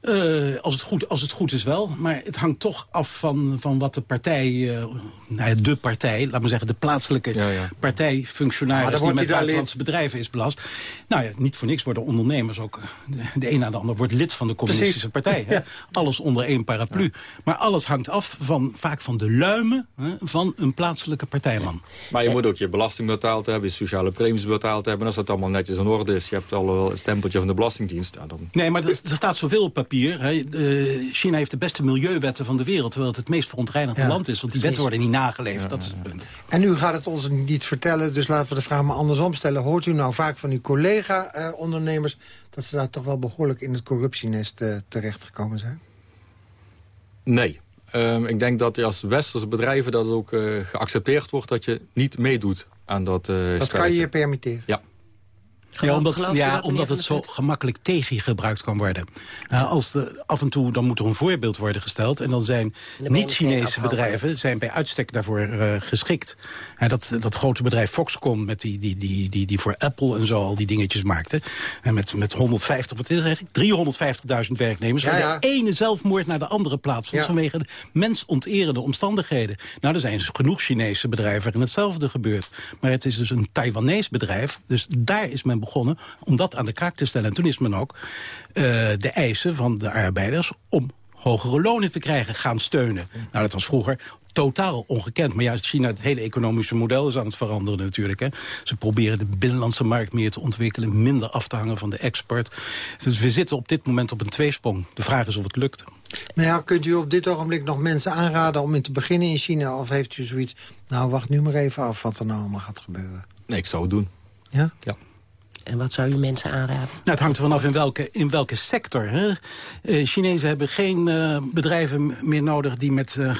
Uh, als, het goed, als het goed is wel. Maar het hangt toch af van, van wat de partij... Uh, nou ja, de partij, laat maar zeggen... de plaatselijke ja, ja. partijfunctionaris... die met buitenlandse bedrijven is belast. Nou ja, niet voor niks worden ondernemers ook... de, de een na de ander wordt lid van de communistische partij. Hè? Alles onder één paraplu. Maar alles hangt af van, vaak van de luimen hè, van een plaatselijke partijman. Maar je moet ook je belasting betaald hebben... je sociale premies betaald hebben. En als dat allemaal netjes in orde is... je hebt al een stempeltje van de Belastingdienst... dan... Nee, maar er, er staat zoveel op papier China heeft de beste milieuwetten van de wereld... terwijl het het meest verontreinigde land is. Want die wetten worden niet nageleefd, dat is het punt. En u gaat het ons niet vertellen, dus laten we de vraag maar andersom stellen. Hoort u nou vaak van uw collega-ondernemers... dat ze daar toch wel behoorlijk in het corruptienest uh, terechtgekomen zijn? Nee. Ehm, ik denk dat als westerse bedrijven dat ook uh, geaccepteerd wordt... dat je niet meedoet aan dat uh, Dat kan je je permitteren? Ja ja, omdat, ja, omdat het zo gemakkelijk tegen je gebruikt kan worden. Uh, als de, af en toe dan moet er een voorbeeld worden gesteld. En dan zijn niet-Chinese bedrijven zijn bij uitstek daarvoor uh, geschikt. Uh, dat, dat grote bedrijf Foxconn, met die, die, die, die, die voor Apple en zo al die dingetjes maakte. En met, met 150, wat is het eigenlijk? 350.000 werknemers. Ja, ja. de ene zelfmoord naar de andere plaatsvond. Vanwege de mensonterende omstandigheden. Nou, er zijn genoeg Chinese bedrijven waarin hetzelfde gebeurt. Maar het is dus een Taiwanese bedrijf. Dus daar is men begonnen om dat aan de kaak te stellen. En toen is men ook uh, de eisen van de arbeiders om hogere lonen te krijgen gaan steunen. Nou, dat was vroeger totaal ongekend. Maar juist China, het hele economische model is aan het veranderen natuurlijk. Hè. Ze proberen de binnenlandse markt meer te ontwikkelen... minder af te hangen van de export. Dus we zitten op dit moment op een tweesprong. De vraag is of het lukt. Maar ja, kunt u op dit ogenblik nog mensen aanraden om in te beginnen in China? Of heeft u zoiets, nou wacht nu maar even af wat er nou allemaal gaat gebeuren? Nee, ik zou het doen. Ja? Ja. En wat zou u mensen aanraden? Nou, het hangt er vanaf in welke, in welke sector. Hè? Uh, Chinezen hebben geen uh, bedrijven meer nodig... die met uh,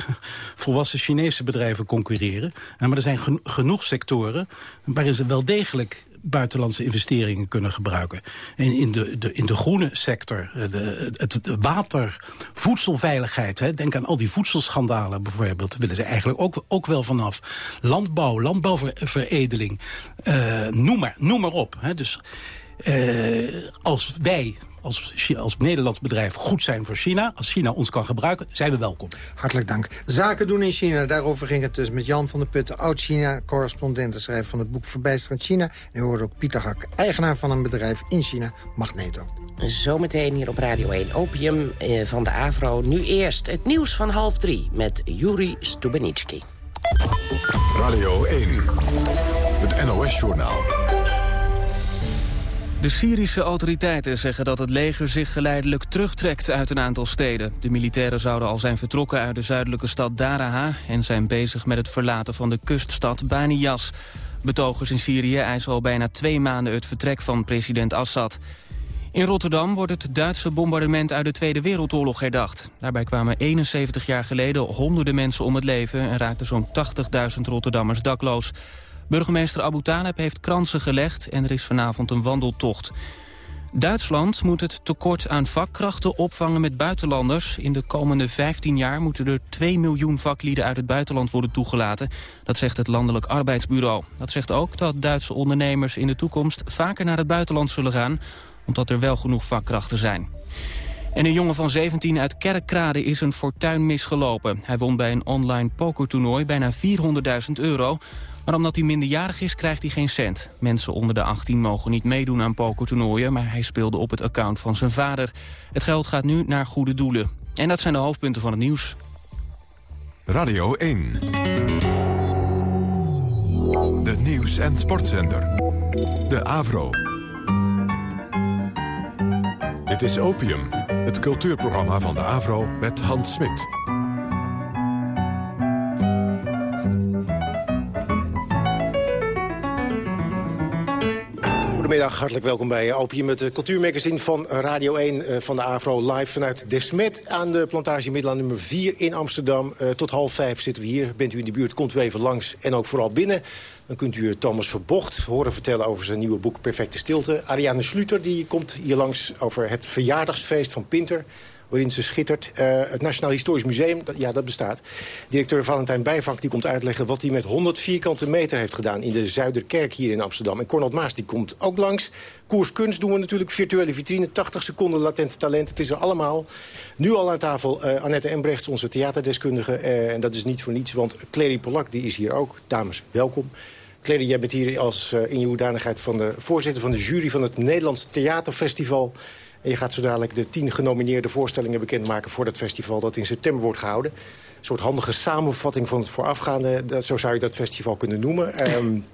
volwassen Chinese bedrijven concurreren. maar er zijn gen genoeg sectoren waarin ze wel degelijk buitenlandse investeringen kunnen gebruiken. En in de, in de groene sector, eh, de, het, water, voedselveiligheid... Hè, denk aan al die voedselschandalen bijvoorbeeld... willen ze eigenlijk ook, ook wel vanaf. Landbouw, landbouwveredeling, uh, noem, maar, noem maar op. Hè. Dus als wij als, als Nederlands bedrijf goed zijn voor China... als China ons kan gebruiken, zijn we welkom. Hartelijk dank. Zaken doen in China, daarover ging het dus met Jan van der Putten... oud-China-correspondent en schrijver van het boek Verbijsterend China. En u hoorde ook Pieter Hak, eigenaar van een bedrijf in China, Magneto. Zometeen hier op Radio 1 Opium eh, van de AVRO. Nu eerst het nieuws van half drie met Juri Stubenitski. Radio 1, het NOS-journaal. De Syrische autoriteiten zeggen dat het leger zich geleidelijk terugtrekt uit een aantal steden. De militairen zouden al zijn vertrokken uit de zuidelijke stad Daraha... en zijn bezig met het verlaten van de kuststad Baniyas. Betogers in Syrië eisen al bijna twee maanden het vertrek van president Assad. In Rotterdam wordt het Duitse bombardement uit de Tweede Wereldoorlog herdacht. Daarbij kwamen 71 jaar geleden honderden mensen om het leven... en raakten zo'n 80.000 Rotterdammers dakloos. Burgemeester Abu Taleb heeft kransen gelegd en er is vanavond een wandeltocht. Duitsland moet het tekort aan vakkrachten opvangen met buitenlanders. In de komende 15 jaar moeten er 2 miljoen vaklieden uit het buitenland worden toegelaten. Dat zegt het Landelijk Arbeidsbureau. Dat zegt ook dat Duitse ondernemers in de toekomst vaker naar het buitenland zullen gaan... omdat er wel genoeg vakkrachten zijn. En een jongen van 17 uit Kerkrade is een fortuin misgelopen. Hij won bij een online pokertoernooi bijna 400.000 euro... Maar omdat hij minderjarig is, krijgt hij geen cent. Mensen onder de 18 mogen niet meedoen aan pokertoernooien... maar hij speelde op het account van zijn vader. Het geld gaat nu naar goede doelen. En dat zijn de hoofdpunten van het nieuws. Radio 1. De nieuws- en sportzender. De Avro. Dit is Opium, het cultuurprogramma van de Avro met Hans Smit. Goedemiddag, hartelijk welkom bij Opium, het cultuurmagazine van Radio 1 eh, van de AVRO. Live vanuit Desmet aan de plantage Middelland nummer 4 in Amsterdam. Tot half vijf zitten we hier. Bent u in de buurt, komt u even langs en ook vooral binnen. Dan kunt u Thomas Verbocht horen vertellen over zijn nieuwe boek Perfecte Stilte. Ariane Sluter die komt hier langs over het verjaardagsfeest van Pinter waarin ze schittert. Uh, het Nationaal Historisch Museum, dat, ja, dat bestaat. Directeur Valentijn Bijvank die komt uitleggen wat hij met 100 vierkante meter heeft gedaan... in de Zuiderkerk hier in Amsterdam. En Cornel Maas die komt ook langs. Koers Kunst doen we natuurlijk, virtuele vitrine, 80 seconden latent talent. Het is er allemaal. Nu al aan tafel uh, Annette Embrechts, onze theaterdeskundige. Uh, en dat is niet voor niets, want Clary Polak die is hier ook. Dames, welkom. Clary, jij bent hier als, in je hoedanigheid van de voorzitter van de jury... van het Nederlands Theaterfestival... Je gaat zo dadelijk de tien genomineerde voorstellingen bekendmaken... voor dat festival dat in september wordt gehouden. Een soort handige samenvatting van het voorafgaande. Dat, zo zou je dat festival kunnen noemen. Um,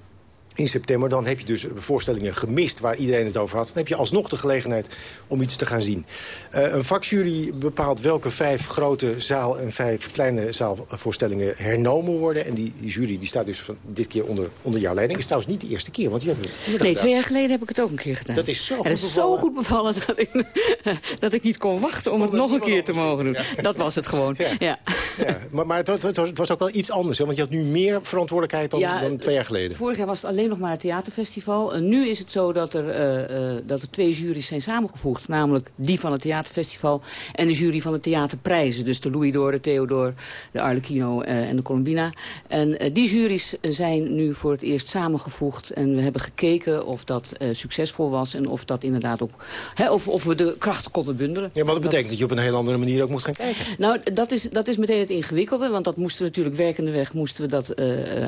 in september. Dan heb je dus voorstellingen gemist waar iedereen het over had. Dan heb je alsnog de gelegenheid om iets te gaan zien. Uh, een vakjury bepaalt welke vijf grote zaal- en vijf kleine zaalvoorstellingen hernomen worden. En die, jury die staat dus van dit keer onder, onder jouw leiding. is trouwens niet de eerste keer, want je hebt het Nee, twee jaar geleden heb ik het ook een keer gedaan. Dat is zo goed dat is zo goed bevallen dat ik, [LAUGHS] dat ik niet kon wachten om het nog een keer te mogen doen. Ja. Dat was het gewoon, ja. ja. ja. Maar, maar het, was, het, was, ook wel iets anders, hè? want je had nu meer verantwoordelijkheid dan, dan twee jaar geleden. Vorig jaar was het alleen alleen nog maar het theaterfestival. En nu is het zo dat er, uh, uh, dat er twee juries zijn samengevoegd. Namelijk die van het theaterfestival en de jury van de theaterprijzen. Dus de Louis d'Or, de Theodor, de Arlecchino uh, en de Colombina. En die juries zijn nu voor het eerst samengevoegd. En we hebben gekeken of dat succesvol was. En of dat inderdaad ook... Hè, of, of we de krachten konden bundelen. Ja, maar dat betekent dat je op een heel andere manier ook moet gaan kijken. Nou, dat is, dat is meteen het ingewikkelde. Want dat moesten we natuurlijk werkende weg moesten we dat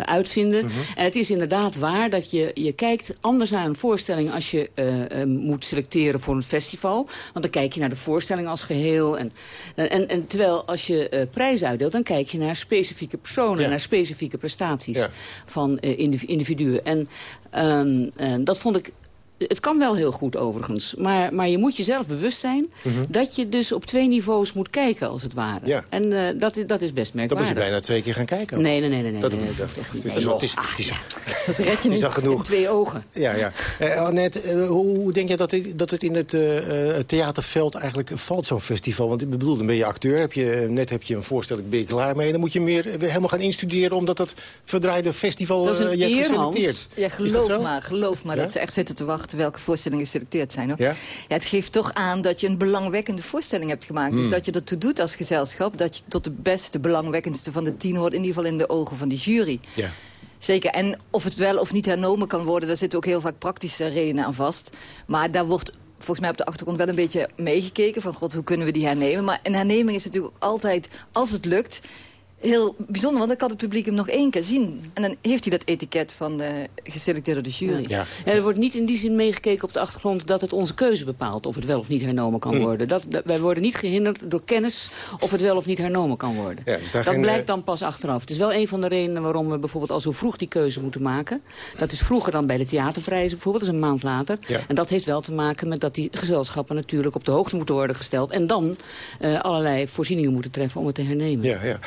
uitvinden. -hmm. En het is inderdaad waar dat je, je kijkt anders naar een voorstelling... als je uh, uh, moet selecteren voor een festival. Want dan kijk je naar de voorstelling als geheel. En, en, en terwijl als je uh, prijzen uitdeelt... dan kijk je naar specifieke personen, ja. naar specifieke prestaties ja. van individuen. En um, dat vond ik het kan wel heel goed overigens. Maar, maar je moet jezelf bewust zijn mm -hmm. dat je dus op twee niveaus moet kijken als het ware. Ja. En uh, dat, dat is best merkwaardig. Dan moet je bijna twee keer gaan kijken. Nee, nee, nee. nee, nee dat nee, nee, dat echt niet. Het is, het is, het is, dat red je niet genoeg. in twee ogen. Ja, ja. Uh, Annette, uh, hoe, denk je dat het, dat het in het theaterveld eigenlijk valt, zo'n festival? Want ik bedoel, dan ben je acteur, heb je, net heb je een voorstelling, ben je klaar mee. Dan moet je meer helemaal gaan instuderen omdat dat verdraaide festival dat is een je hebt geselecteerd. Ja, geloof maar, geloof maar ja? dat ze echt zitten te wachten welke voorstellingen geselecteerd zijn. Hoor. Ja? Ja, het geeft toch aan dat je een belangwekkende voorstelling hebt gemaakt. Hmm. Dus dat je ertoe doet als gezelschap. Dat je tot de beste, belangwekkendste van de tien hoort. In ieder geval in de ogen van die jury. Ja. Zeker, en of het wel of niet hernomen kan worden... daar zitten ook heel vaak praktische redenen aan vast. Maar daar wordt volgens mij op de achtergrond wel een beetje meegekeken... van god, hoe kunnen we die hernemen? Maar een herneming is natuurlijk ook altijd, als het lukt heel bijzonder, want dan kan het publiek hem nog één keer zien. En dan heeft hij dat etiket van de geselecteerde jury. Ja. er wordt niet in die zin meegekeken op de achtergrond... dat het onze keuze bepaalt of het wel of niet hernomen kan mm. worden. Dat, wij worden niet gehinderd door kennis of het wel of niet hernomen kan worden. Ja, dat blijkt eh, dan pas achteraf. Het is wel een van de redenen waarom we bijvoorbeeld al zo vroeg die keuze moeten maken. Dat is vroeger dan bij de theaterprijzen bijvoorbeeld, dat is een maand later. En dat heeft wel te maken met dat die gezelschappen natuurlijk op de hoogte moeten worden gesteld. En dan uh, allerlei voorzieningen moeten treffen om het te hernemen. Ja, ja.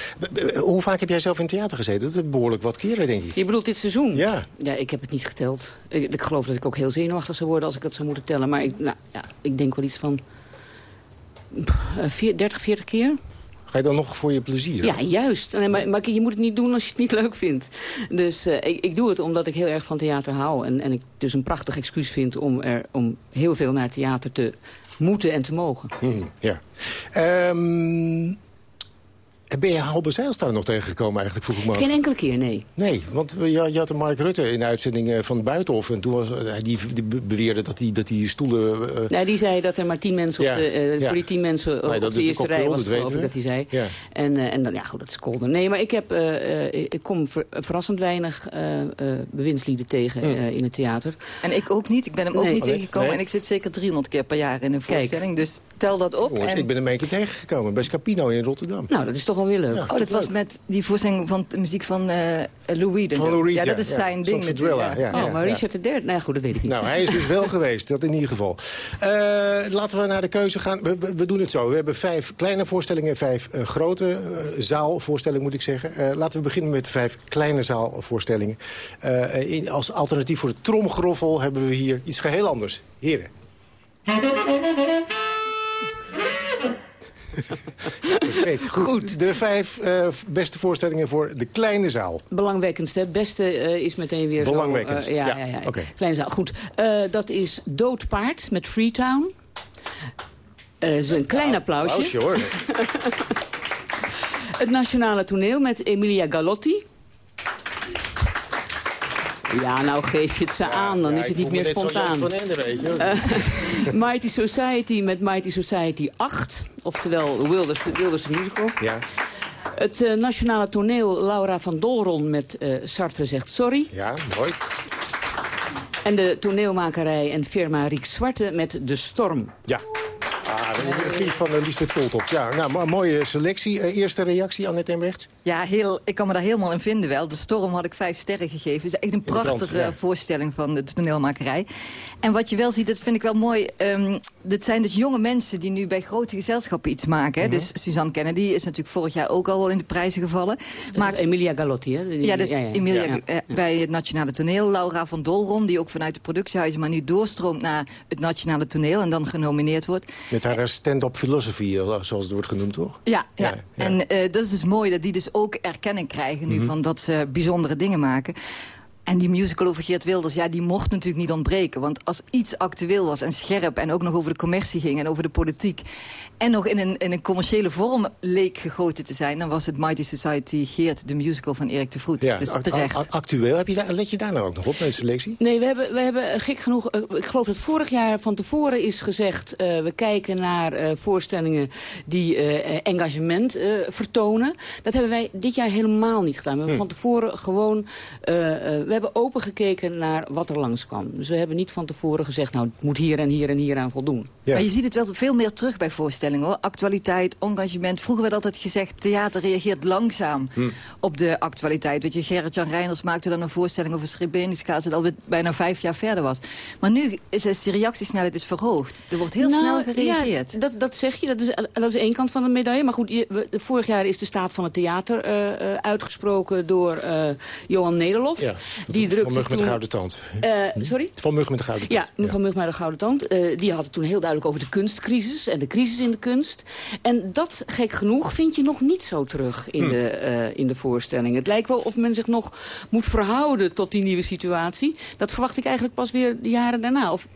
Eh, hoe vaak heb jij zelf in theater gezeten? Dat is behoorlijk wat keren, denk ik. Je bedoelt dit seizoen? Ja. Ja, ik heb het niet geteld. Ik, ik geloof dat ik ook heel zenuwachtig zou worden als ik dat zou moeten tellen. Maar ik, nou, ja, ik denk wel iets van 30, eh, 40 keer. Ga je dan nog voor je plezier? Ja, juist. Nee, maar, maar, je moet het niet doen als je het niet leuk vindt. Dus uh, ik, ik, doe het omdat ik heel erg van theater hou. En, en ik dus een prachtig excuus vind om, er, om heel veel naar theater te moeten en te mogen. Hmm, ja. Um, ben je Halbe Zijlstra nog tegengekomen eigenlijk, vroeg ik me Geen enkele keer, nee. Nee, want je, je had Mark Rutte in de uitzending eh, van Buitenhof... en toen was, hij eh, die, die beweerde dat die, dat die stoelen... Uh... Nee, die zei dat er maar tien mensen op de, voor die tien mensen nee, op de eerste de rij was, geloof ik, dat hij zei. Ja. En, en dan, ja goed, dat is kolder. Nee, maar ik, heb, ik kom verrassend weinig bewindslieden tegen hm. in het theater. En ik ook niet. Ik ben hem ook niet tegengekomen. En ik zit zeker 300 keer per jaar in een voorstelling. Dus tel dat op. Jongens, en... ik ben hem een keer tegengekomen bij Scapino in Rotterdam. Nou, dat is toch wel weer leuk. oh, dat was met die voorstelling van de muziek van uh, Lou Reed. Van ja. dat is zijn ding natuurlijk. Ja. Oh, maar Richard de derde? Nou goed, dat weet ik niet. Nou, hij is dus wel [LAUGHS] geweest, dat in ieder geval. Uh, laten we naar de keuze gaan. We, we, we, doen het zo. We hebben vijf kleine voorstellingen, vijf uh, grote zaalvoorstellingen moet ik zeggen. laten we beginnen met de vijf kleine zaalvoorstellingen. In, als alternatief voor de tromgroffel hebben we hier iets geheel anders. Heren. Perfect. Goed. De vijf uh, beste voorstellingen voor de kleine zaal. Belangwekkendste. Het beste uh, is meteen weer Belangwekkendst, zo... Uh, ja, ja, ja, ja. Okay. Kleine zaal. Goed. dat is Doodpaard met Freetown. Dat is een klein applausje. applausje hoor. [LAUGHS] Het Nationale Toneel met Emilia Galotti. Ja, nou geef je het ze aan, dan is het niet meer spontaan. Van Ende, weet je. [LAUGHS] Mighty Society met Mighty Society 8. Oftewel Wilders, Wilders Musical. Ja. Het uh, Nationale Toneel Laura van Dolron met uh, Sartre zegt sorry. Ja, mooi. En de toneelmakerij en firma Riek Zwarte met De Storm. Ja. Ah, de regie van uh, Lisbeth. Ja, nou, een mooie selectie. Eerste reactie, Annette Embrecht? Ja, heel, ik kan me daar helemaal in vinden wel. De Storm had ik vijf sterren gegeven. Het is echt een prachtige voorstelling van de toneelmakerij. En wat je wel ziet, dat vind ik wel mooi... Um, dit zijn dus jonge mensen die nu bij grote gezelschappen iets maken. Hè? Mhm. Dus Suzanne Kennedy is natuurlijk vorig jaar ook al in de prijzen gevallen. Maakt... Emilia Galotti, hè? ja, dus ja, ja. Emilia eh, bij het Nationale Toneel. Laura van Dolron, die ook vanuit de productiehuizen... maar nu doorstroomt naar het Nationale Toneel en dan genomineerd wordt. Met haar stand-up philosophy, eh, zoals het wordt genoemd, toch? Ja, ja. en uh, dat is dus mooi dat die dus ook erkenning krijgen nu... Mhm. van dat ze bijzondere dingen maken. En die musical over Geert Wilders, ja, die mocht natuurlijk niet ontbreken. Want als iets actueel was en scherp en ook nog over de commercie ging... en over de politiek... en nog in een, in een commerciële vorm leek gegoten te zijn... dan was het Mighty Society Geert, de musical van Erik de Vroet. Ja, dus terecht. Actueel, heb je daar, let je daar nou ook nog op met de selectie? Nee, we hebben, we hebben eh, gek genoeg... Eh, ik geloof dat vorig jaar van tevoren is gezegd... Uh, we kijken naar uh, voorstellingen die uh, engagement vertonen. Dat hebben wij dit jaar helemaal niet gedaan. We hebben hm. van tevoren gewoon hebben open gekeken naar wat er langskwam. Dus we hebben niet van tevoren gezegd, nou, het moet hier en hier en hier aan voldoen. Maar je ziet het wel veel meer terug bij voorstellingen, hoor. Actualiteit, engagement. Vroeger werd altijd gezegd, theater reageert langzaam hm. op de actualiteit. Weet je, Gerrit-Jan Reiners maakte dan een voorstelling over Srebrenica... terwijl het bijna vijf jaar verder was. Maar nu is de reactiesnelheid is verhoogd. Er wordt heel nou, snel gereageerd. Ja, dat, dat zeg je, dat is, dat is één kant van de medaille. Maar goed, je, vorig jaar is de staat van het theater uh, uh, uitgesproken door uh, Johan Nederlof. Ja die drukte van Mug met de gouden tand. Uh, sorry? Van Mug met de gouden tand. Ja, van Mug met de gouden tand. Uh, die had het toen heel duidelijk over de kunstcrisis en de crisis in de kunst. En dat, gek genoeg, vind je nog niet zo terug in, hmm. de, uh, in de voorstelling. Het lijkt wel of men zich nog moet verhouden tot die nieuwe situatie. Dat verwacht ik eigenlijk pas weer de jaren daarna. Of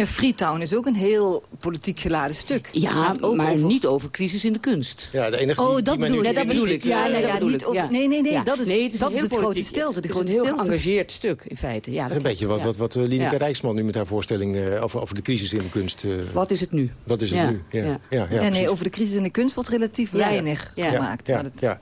Ja, Freetown is ook een heel politiek geladen stuk. Ja, ook maar niet over crisis in de kunst. Ja, de enige Oh, die, dat die bedoel Nee, ik. dat bedoel ik. Ja, nee, dat bedoel niet ik. over- ja. nee, nee, nee, Ja. dat is- Nee, dat is het grote stilte, de Het is grote een heel stilte. geëngageerd stuk, in feite. Ja, Dat is een beetje wat, ja. wat, wat eh, Lineke Ja. Rijksman nu met haar voorstelling eh, over, over de crisis in de kunst... eh, Wat is het nu? Wat is het Ja, nu? Ja, ja. ja. ja, Ja, precies. nee, over de crisis in de kunst wordt relatief weinig gemaakt. Ja, maar dat- ja.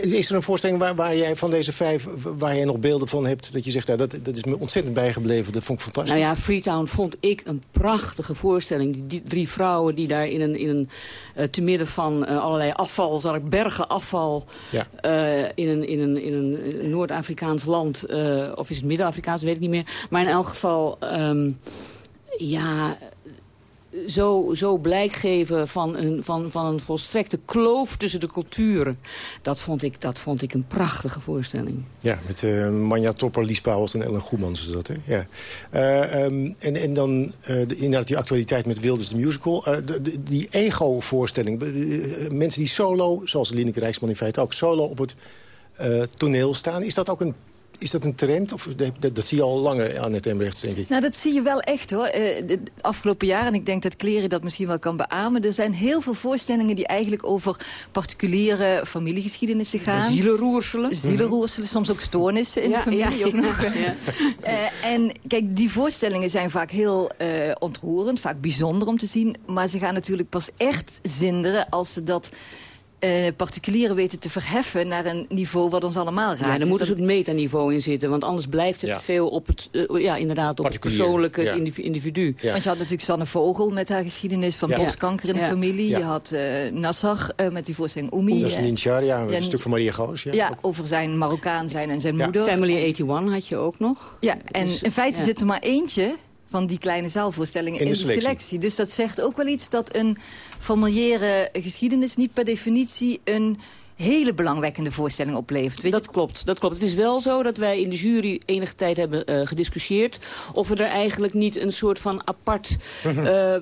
Is er een voorstelling waar, waar jij van deze vijf... waar jij nog beelden van hebt... dat je zegt, nou, dat, dat is me ontzettend bijgebleven. Dat vond ik fantastisch. Nou ja, Freetown vond ik een prachtige voorstelling. Die, drie vrouwen die daar in een, in een eh, te midden van eh, allerlei afval, zal ik bergen afval, Ja. eh, in een, in een, in een Noord-Afrikaans land, of is het Midden-Afrikaans, weet ik niet meer. Maar in elk geval, ehm, ja, zo, zo blijk geven van een, van, van een volstrekte kloof tussen de culturen. Dat vond ik, dat vond ik een prachtige voorstelling. Ja, met eh, Manja Topper, Lies Pauwels en Ellen Goemans dat, hè? Ja. Eh, ehm, en, en dan eh, de, inderdaad die actualiteit met Wilders de Musical. Die ego-voorstelling. mensen die solo, zoals Lineke Rijksman in feite ook, solo op het toneel staan. Is dat ook een, is dat een trend? Of dat, zie je al langer aan het Embrechts, denk ik. Nou, dat zie je wel echt hoor. Eh, de afgelopen jaren, en ik denk dat Kleren dat misschien wel kan beamen... er zijn heel veel voorstellingen die eigenlijk over particuliere familiegeschiedenissen gaan. Zielenroerselen. Zielenroerselen, soms ook stoornissen in Ja, de familie. ja, ook ja, nog. [LAUGHS] ja. Eh, en kijk, die voorstellingen zijn vaak heel eh, ontroerend, vaak bijzonder om te zien. Maar ze gaan natuurlijk pas echt zinderen als ze dat... eh particulieren weten te verheffen naar een niveau wat ons allemaal raakt. Ja, er Dus moet dat- dus ook metaniveau in zitten. Want anders blijft het Ja. veel op het, eh, ja, inderdaad, op het persoonlijke ja. het individu. Ja. Want je had natuurlijk Sanne Vogel met haar geschiedenis van Ja. borstkanker in de familie. Ja. Je had eh Nassar eh, met die voorstelling Oemi. Dat is Ninchar, ja, een ja, stuk van Maria Goos. Ja, over zijn Marokkaan zijn en zijn Ja. moeder. Family 81 had je ook nog. Ja, en Dus, in feite ja. zit er maar eentje van die kleine zaalvoorstellingen In de selectie. selectie. Dus dat zegt ook wel iets dat een familiaire geschiedenis niet per definitie een hele belangwekkende voorstelling oplevert. Weet Dat klopt, dat klopt. Het is wel zo dat wij in de jury enige tijd hebben eh, gediscussieerd... of we er eigenlijk niet een soort van apart [LAUGHS] eh,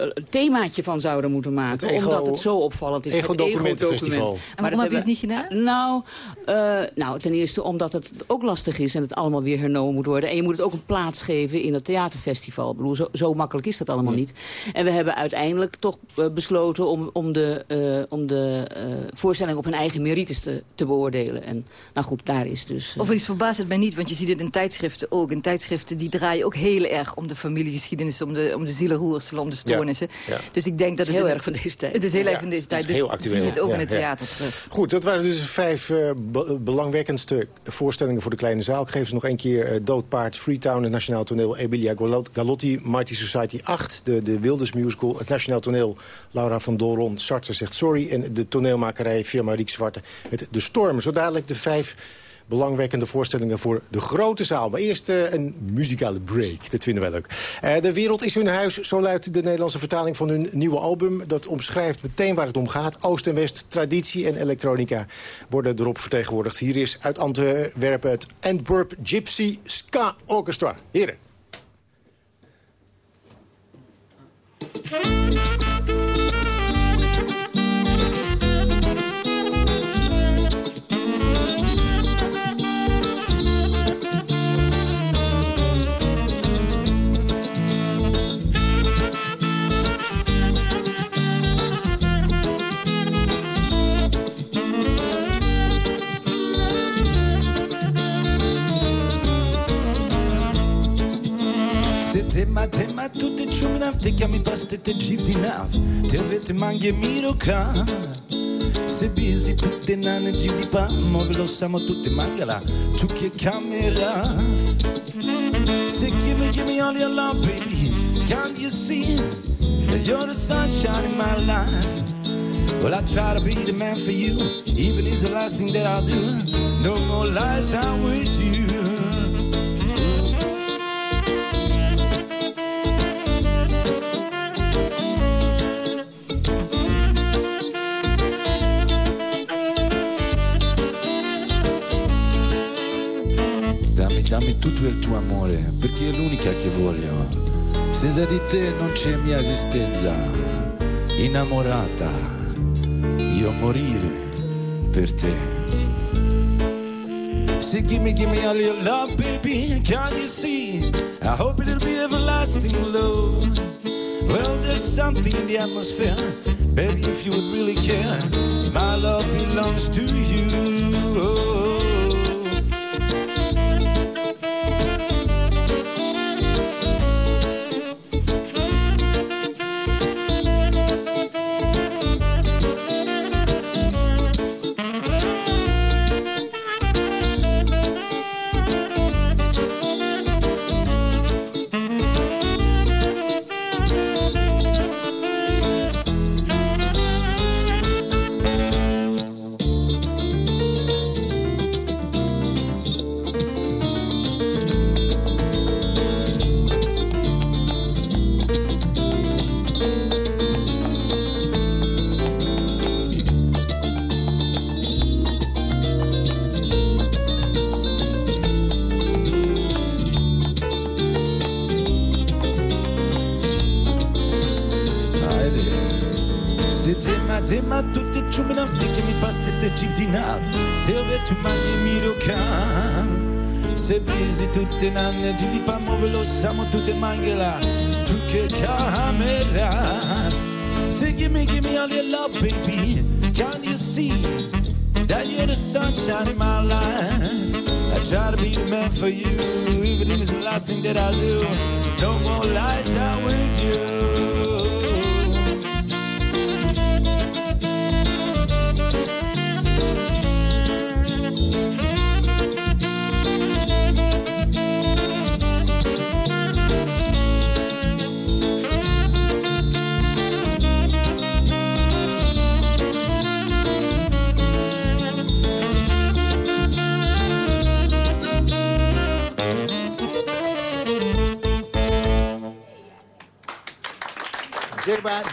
eh, themaatje van zouden moeten maken. Het ego- omdat het zo opvallend is. het Ego-documentenfestival. ego-document. En waarom dat heb je het niet gedaan? Nou, eh, nou, ten eerste omdat het ook lastig is en het allemaal weer hernomen moet worden. En je moet het ook een plaats geven in het theaterfestival. Ik bedoel, zo, zo makkelijk is dat allemaal niet. En we hebben uiteindelijk toch besloten om, om de, eh, om de eh, op hun eigen merites te, te beoordelen. En nou goed, daar is dus... eh, Overigens verbaast het mij niet, want je ziet het in tijdschriften ook. In tijdschriften die draaien ook heel erg om de familiegeschiedenis... om de, om de zielenroerselen, om de stoornissen. ja. Dus ik denk dat het... heel erg van deze tijd. Het is heel erg van deze tijd, dus heel actueel. zie je het ook Ja, in het ja. theater terug. Goed, dat waren dus vijf eh, be- belangwekkendste voorstellingen voor de kleine zaal. Ik geef ze nog één keer eh, Doodpaard, Freetown, het Nationaal Toneel... Emilia Galo- Galotti, Mighty Society 8, de, de Wilders Musical... het Nationaal Toneel, Laura van Doron, Sartre zegt sorry... en de toneelmakerij firma Riek Zwarte met De Storm. Zo dadelijk de vijf belangwekkende voorstellingen voor de grote zaal. Maar eerst eh, een muzikale break, dat vinden wij leuk. Eh, de wereld is hun huis, zo luidt de Nederlandse vertaling van hun nieuwe album. Dat omschrijft meteen waar het om gaat. Oost en West, traditie en elektronica worden erop vertegenwoordigd. Hier is uit Antwerpen het Antwerp Gypsy Ska Orchestra. Heren. Pas te te dživdinav, te vete mange miroka. Se tutte nane pa, mangala, tu che camera. Say give me, give me all your love, baby, can't you see? that You're the sunshine in my life. Well, I try to be the man for you, even if it's the last thing that I'll do. No more lies, I'm with you. Tutto il tuo amore, perché è l'unica che voglio. Senza di te non c'è mia esistenza. Innamorata, io morire per te. Say, give me, give me all your love, baby. Can you see? I hope it'll be everlasting love. Well, there's something in the atmosphere. Baby, if you would really care, my love belongs to you. Oh. Bizi tutte nanne, divli pa movelo samo tutte mangela, tu che camera. Say gimme, gimme all your love, baby, can you see that you're the sunshine in my life? I try to be the man for you, even if it's the last thing that I do. No more lies, I'm with you.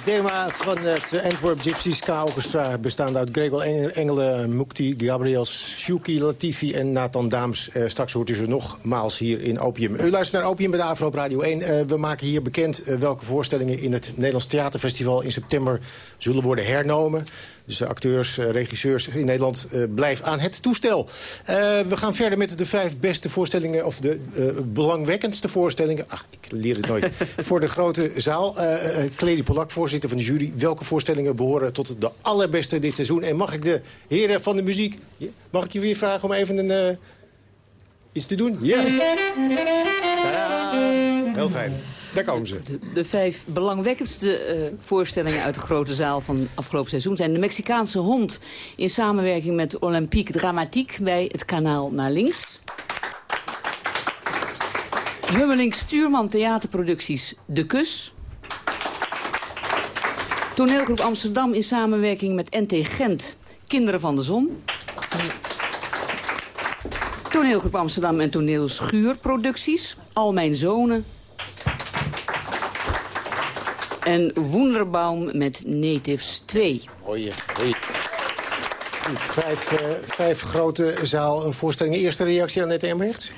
Dema van het Antwerp Gypsy Ska Orchestra... bestaande uit Gregor Engelen, Mukti, Gabriel Shuki, Latifi en Nathan Daams. Uh, straks hoort u ze nogmaals hier in Opium. U luistert naar Opium bij de Afro op Radio 1. Uh, we maken hier bekend uh, welke voorstellingen in het Nederlands Theaterfestival... in september zullen worden hernomen. Dus acteurs, regisseurs in Nederland, blijf aan het toestel. we gaan verder met de vijf beste voorstellingen... of de belangwekkendste voorstellingen... ach, ik leer het nooit. [LAUGHS] voor de grote zaal. Clary Polak, voorzitter van de jury. Welke voorstellingen behoren tot de allerbeste dit seizoen? En mag ik de heren van de muziek... mag ik je weer vragen om even een, iets te doen? Ja. Heel fijn. Daar komen ze. De, vijf belangwekkendste uh, voorstellingen uit de grote zaal van afgelopen seizoen... zijn de Mexicaanse hond in samenwerking met Olympique Dramatiek... bij het kanaal naar links. Hummeling Stuurman Theaterproducties De Kus. Toneelgroep Amsterdam in samenwerking met NT Gent... Kinderen van de Zon. Toneelgroep Amsterdam en Toneel Schuurproducties. Al mijn zonen. En Wonderbaum met Natives 2. Hoi, hoi. Vijf, uh, vijf grote zaalvoorstellingen. Eerste reactie aan Nette Embrechts?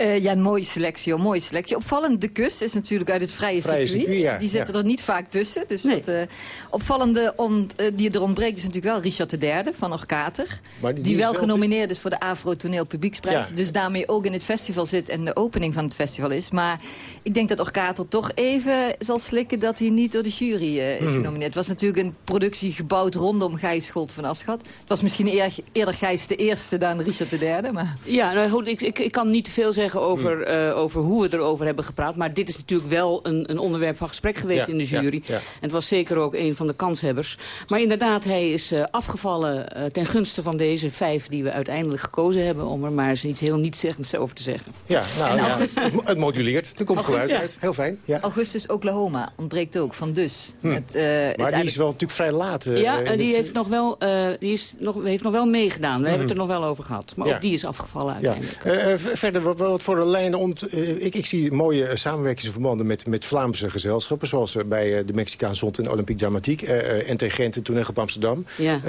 Uh, ja, een mooie selectie, een mooie selectie. Opvallend, de kus is natuurlijk uit het vrije, vrije circuit. circuit ja, die zitten ja. er niet vaak tussen. Dus Nee. dat, uh, opvallende ont, uh, die er ontbreekt is natuurlijk wel Richard III van Orkater. Maar Die, wel wel genomineerd is voor de Afro Toneel Publieksprijs. Ja. Dus daarmee ook in het festival zit en de opening van het festival is. Maar ik denk dat Orkater toch even zal slikken dat hij niet door de jury uh, is Mhm. genomineerd. Het was natuurlijk een productie gebouwd rondom Gijs Scholt van Aschat. Het was misschien eer, eerder Gijs de eerste dan Richard III. Maar... Ja, nou, goed, ik, ik, ik kan niet te veel zeggen over, eh, over hoe we erover hebben gepraat. Maar dit is natuurlijk wel een, een onderwerp van gesprek geweest Ja, in de jury. ja, ja. En het was zeker ook een van de kanshebbers. Maar inderdaad, hij is eh, afgevallen eh, ten gunste van deze vijf... die we uiteindelijk gekozen hebben... om er maar eens iets heel nietzeggends over te zeggen. Ja, nou, En augustus- Het, moduleert. Er komt Augustus- geluid uit. Heel fijn. Ja. Augustus Oklahoma ontbreekt ook van dus. Hm. Het, eh, is Maar die is wel natuurlijk vrij laat. eh, ja, en die, heeft nog, wel, eh, die is nog, heeft nog wel meegedaan. We hebben het er nog wel over gehad. Maar Ja. ook die is afgevallen uiteindelijk. Verder, wat, wat voor de lijnen... Ont, eh, ik, ik zie mooie eh, samenwerkingsverbanden met, met Vlaamse gezelschappen... zoals eh, bij de Mexicaanse Zond en Olympique Dramatiek... uh, NT Gent en op Amsterdam. Ja.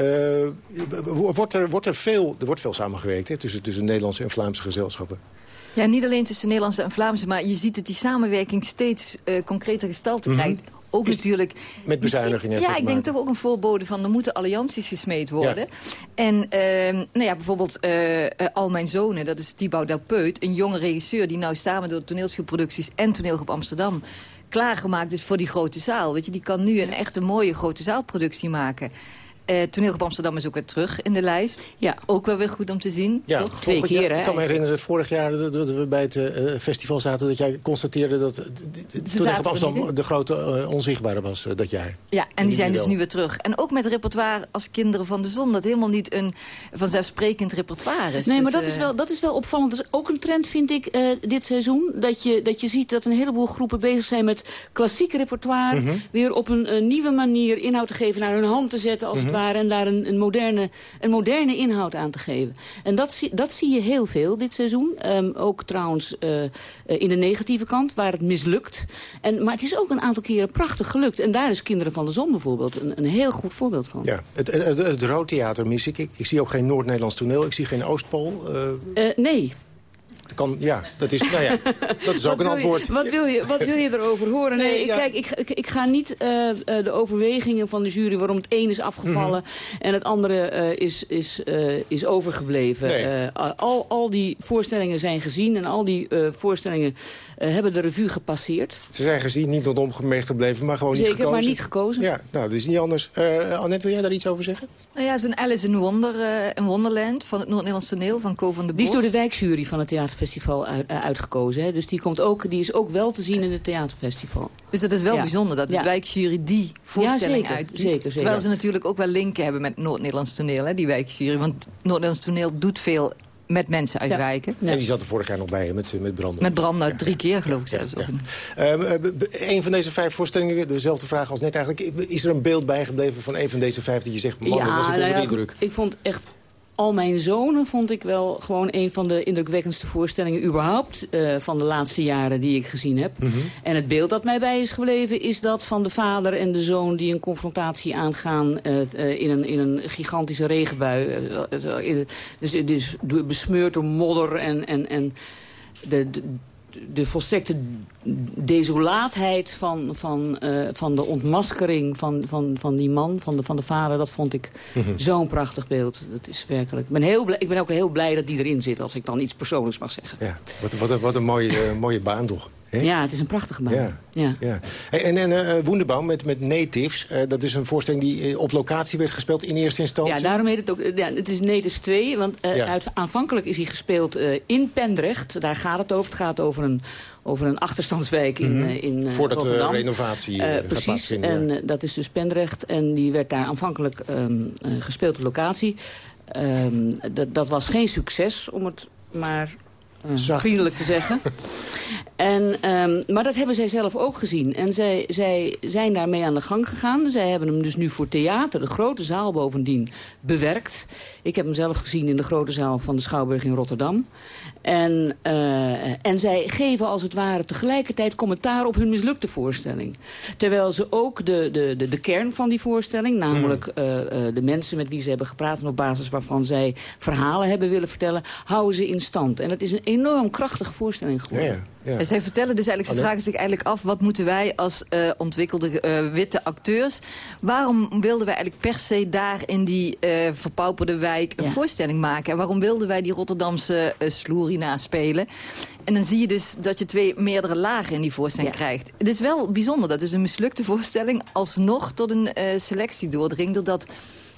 Wo- wordt, er, wordt er, veel, er wordt veel samengewerkt hè, tussen, tussen Nederlandse en Vlaamse gezelschappen. Ja, niet alleen tussen Nederlandse en Vlaamse, maar je ziet dat die samenwerking steeds eh, concreter gestalte Mhm. krijgt. Ook natuurlijk... Met bezuinigingen. Ja, ik denk toch ook een voorbode van... er moeten allianties gesmeed worden. En ehm, nou ja, bijvoorbeeld uh, Al Mijn Zonen, dat is Thibaut Delpeut... een jonge regisseur die nou samen door toneelschipproducties... en toneelgroep Amsterdam klaargemaakt is voor die grote zaal. Weet je, die kan nu een echte mooie grote zaalproductie maken. Uh, Toneelgroep Amsterdam is ook weer terug in de lijst. Ja. Ook wel weer goed om te zien, ja, toch? Twee keer, Ik kan me herinneren dat vorig jaar dat we bij het uh, festival zaten... dat jij constateerde dat Toneelgroep Amsterdam de grote uh, onzichtbare was dat jaar. Ja, en, die zijn dus nu weer terug. En ook met repertoire als Kinderen van de Zon... dat helemaal niet een vanzelfsprekend repertoire is. Nee, maar dus, dat, is wel, dat is wel opvallend. Dat is ook een trend, vind ik, dit seizoen. Dat je, dat je ziet dat een heleboel groepen bezig zijn met klassiek repertoire... Mm -hmm. weer op een nieuwe manier inhoud te geven, naar hun hand te zetten... als mm -hmm. Het ware en daar een, een, moderne, een moderne inhoud aan te geven. En dat, dat zie je heel veel dit seizoen. Um, ook trouwens uh, in de negatieve kant, waar het mislukt. En, maar het is ook een aantal keren prachtig gelukt. En daar is Kinderen van de Zon bijvoorbeeld een, een heel goed voorbeeld van. Ja, het, het, het, het Roodtheater mis ik. ik. Ik zie ook geen Noord-Nederlands toneel. Ik zie geen Oostpool. Uh... Uh, nee. Kan, ja, dat is, nou ja, dat is [LAUGHS] ook een antwoord. Je, wat, wil je, wat wil je erover horen? Nee, nee ja. Kijk, ik, ik, ik, ga niet uh, de overwegingen van de jury... waarom het een is afgevallen mm -hmm. en het andere uh, is, is, uh, is overgebleven. Nee. al, al die voorstellingen zijn gezien en al die voorstellingen hebben de revue gepasseerd. Ze zijn gezien, niet tot ongemerkt gebleven, maar gewoon Zeker, niet gekozen. maar niet gekozen. Ja, nou, dat is niet anders. Annette, wil jij daar iets over zeggen? Nou ja, zo'n Alice in, Wonder, in Wonderland van het Noord-Nederlands toneel van Co van de Bos. Die is door de wijkjury van het theater festival uit, uh, uitgekozen. Hè? Dus die, komt ook, die is ook wel te zien in het theaterfestival. Dus dat is wel ja. bijzonder dat de ja. wijkjury die voorstelling ja, uitkiest. Zeker, zeker. Terwijl ze natuurlijk ook wel linken hebben met Noord-Nederlands toneel, hè, die wijkjury. Want Noord-Nederlands toneel doet veel met mensen uit wijken. En die zat er vorig jaar nog bij, met, met Brand. Met Brand nou, drie keer geloof ik zelfs. Ja. Uh, een van deze vijf voorstellingen, dezelfde vraag als net eigenlijk. Is er een beeld bijgebleven van een van deze vijf dat je zegt... man, dat was ik onder de indruk? Ik vond echt al mijn zonen vond ik wel gewoon een van de indrukwekkendste voorstellingen überhaupt uh, van de laatste jaren die ik gezien heb. Mm -hmm. En het beeld dat mij bij is gebleven is dat van de vader en de zoon die een confrontatie aangaan uh, uh, in, een, in een gigantische regenbui. dus, dus besmeurd door modder en, en, en de, de de volstrekte desolaatheid van, van, uh, van de ontmaskering van, van, van die man, van de, van de vader... dat vond ik mm -hmm. zo'n prachtig beeld. Dat is werkelijk... Ik ben, heel blij, ik ben ook heel blij dat die erin zit, als ik dan iets persoonlijks mag zeggen. Ja, wat, wat, wat een mooie, uh, mooie baan toch? He? Ja, het is een prachtige baan. Ja. ja. en en uh, met, met Natives, uh, dat is een voorstelling die uh, op locatie werd gespeeld in eerste instantie. Ja, daarom heet het ook, ja, het is Natives 2, want ja. uit, aanvankelijk is hij gespeeld in Pendrecht. Daar gaat het over. Het gaat over een, over een achterstandswijk in, mm -hmm. in Voordat Rotterdam. de renovatie Precies, en dat is dus Pendrecht. En die werd daar aanvankelijk um, gespeeld op locatie. Um, dat was geen succes, om het maar uh, vriendelijk te zeggen. en, um, maar dat hebben zij zelf ook gezien. En zij, zij zijn daarmee aan de gang gegaan. Zij hebben hem dus nu voor theater, de grote zaal bovendien, bewerkt. Ik heb hem zelf gezien in de grote zaal van de Schouwburg in Rotterdam. En, uh, en zij geven als het ware tegelijkertijd commentaar op hun mislukte voorstelling. Terwijl ze ook de, de, de, de kern van die voorstelling, namelijk uh, uh, de mensen met wie ze hebben gepraat... en op basis waarvan zij verhalen hebben willen vertellen, houden ze in stand. En dat is een enorm krachtige voorstelling geworden. Ja, ja. En zij vertellen dus eigenlijk, ze vragen zich eigenlijk af... wat moeten wij als uh, ontwikkelde uh, witte acteurs... waarom wilden wij eigenlijk per se daar in die uh, verpauperde wijk... een ja. voorstelling maken? En waarom wilden wij die Rotterdamse uh, sloerie naspelen? En dan zie je dus dat je twee meerdere lagen in die voorstelling ja. krijgt. Het is wel bijzonder, dat is een mislukte voorstelling... alsnog tot een selectie doordringt, doordat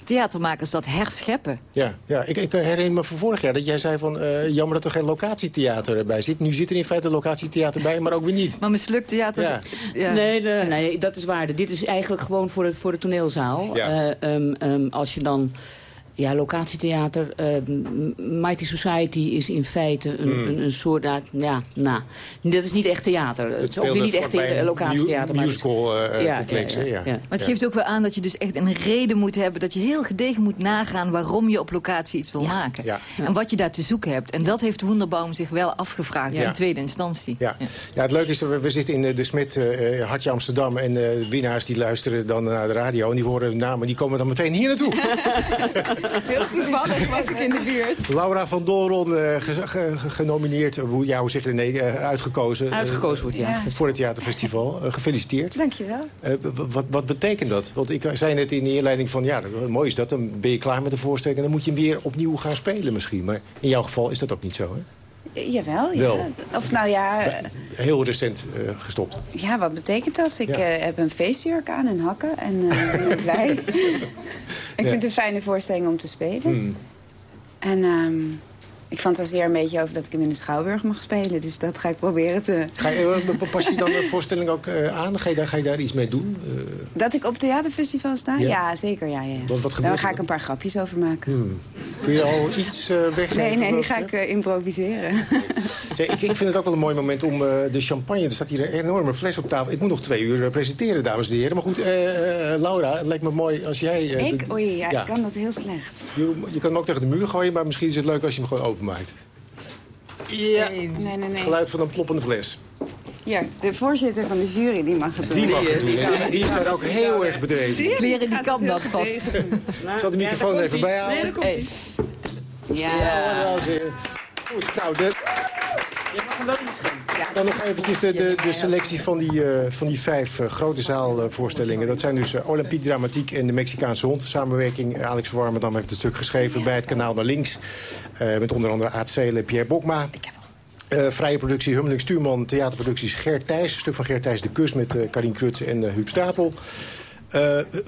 theatermakers dat herscheppen. Ja, ja. Ik, ik herinner me van vorig jaar dat jij zei van... Uh, jammer dat er geen locatietheater bij zit. Nu zit er in feite een locatietheater bij, maar ook weer niet. Maar mislukt theater... Ja. Ja. Nee, nee, nee, dat is waar. Dit is eigenlijk gewoon voor de, voor de toneelzaal. Ja. Uh, um, um, als je dan... Ja, locatietheater. Uh, Mighty Society is in feite een, mm. een, een soort... Ja, nou, dat is niet echt theater. Het is ook weer niet echt locatietheater. Maar musical uh, ja, complex, ja, ja, ja, Maar het geeft ook wel aan dat je dus echt een reden moet hebben... dat je heel gedegen moet nagaan waarom je op locatie iets wil maken. En wat je daar te zoeken hebt. En dat heeft Wonderbaum zich wel afgevraagd in tweede instantie. Ja. Ja. het leuke is, we, we zitten in de Smit, uh, Hartje Amsterdam... en uh, winnaars die luisteren dan naar de radio... en die horen namen, die komen dan meteen hier naartoe. [LAUGHS] Heel toevallig was ik in de buurt. Laura van Doron, uh, genomineerd, hoe, ja, hoe zeg je nee, uh, uitgekozen. Uitgekozen wordt, ja. ja. Voor het theaterfestival. gefeliciteerd. Dankjewel. wat, wat betekent dat? Want ik zei net in de inleiding van, ja, mooi is dat. Dan ben je klaar met de voorstelling en dan moet je hem weer opnieuw gaan spelen misschien. Maar in jouw geval is dat ook niet zo, hè? Jawel, ja. Of nou ja... Heel recent uh, gestopt. Ja, wat betekent dat? Ik ja. uh, heb een feestjurk aan en hakken en uh, ben [LAUGHS] blij. ik ja. vind het een fijne voorstelling om te spelen. Hmm. En um, ik fantaseer een beetje over dat ik hem in de Schouwburg mag spelen. Dus dat ga ik proberen te... Ga je, pas je dan de voorstelling ook aan? Ga je, daar, ga je daar iets mee doen? Uh... Dat ik op theaterfestival sta? Ja, ja zeker. Ja, ja. Wat, wat Daar ga ik een paar grapjes over maken. Hmm. Kun je al iets uh, weggeven? Nee, nee, die ga ik uh, improviseren. Ik, ik, vind het ook wel een mooi moment om de champagne... Er staat hier een enorme fles op tafel. Ik moet nog twee uur presenteren, dames en heren. Maar goed, Laura, het lijkt me mooi als jij... ik? Oei, ja, ik kan dat heel slecht. Je, je kan hem ook tegen de muur gooien, maar misschien is het leuk als je hem gewoon open openmaakt. Ja, nee, nee, nee. het geluid van een ploppende fles. Ja, de voorzitter van de jury die mag het doen. Die mag het doen. Die, die is daar ook heel erg bedreven. Kleren die kan dat vast. Ik zal de microfoon er even bij. Nee, Ja. ja. Goed, nou, de... Je mag hem wel inschenken. Dan nog eventjes de, de, de selectie van die, uh, van die vijf uh, grote zaalvoorstellingen. Dat zijn dus uh, Olympique Dramatiek en de Mexicaanse Hond. Samenwerking, Alex Warmerdam heeft het stuk geschreven bij het kanaal naar links. met onder andere Aad Zelen, Pierre Bokma. Uh, vrije productie Hummeling Stuurman, theaterproducties Gert Thijs. Een stuk van Gert Thijs de Kus met uh, Karin Krutse en uh, Huub Stapel.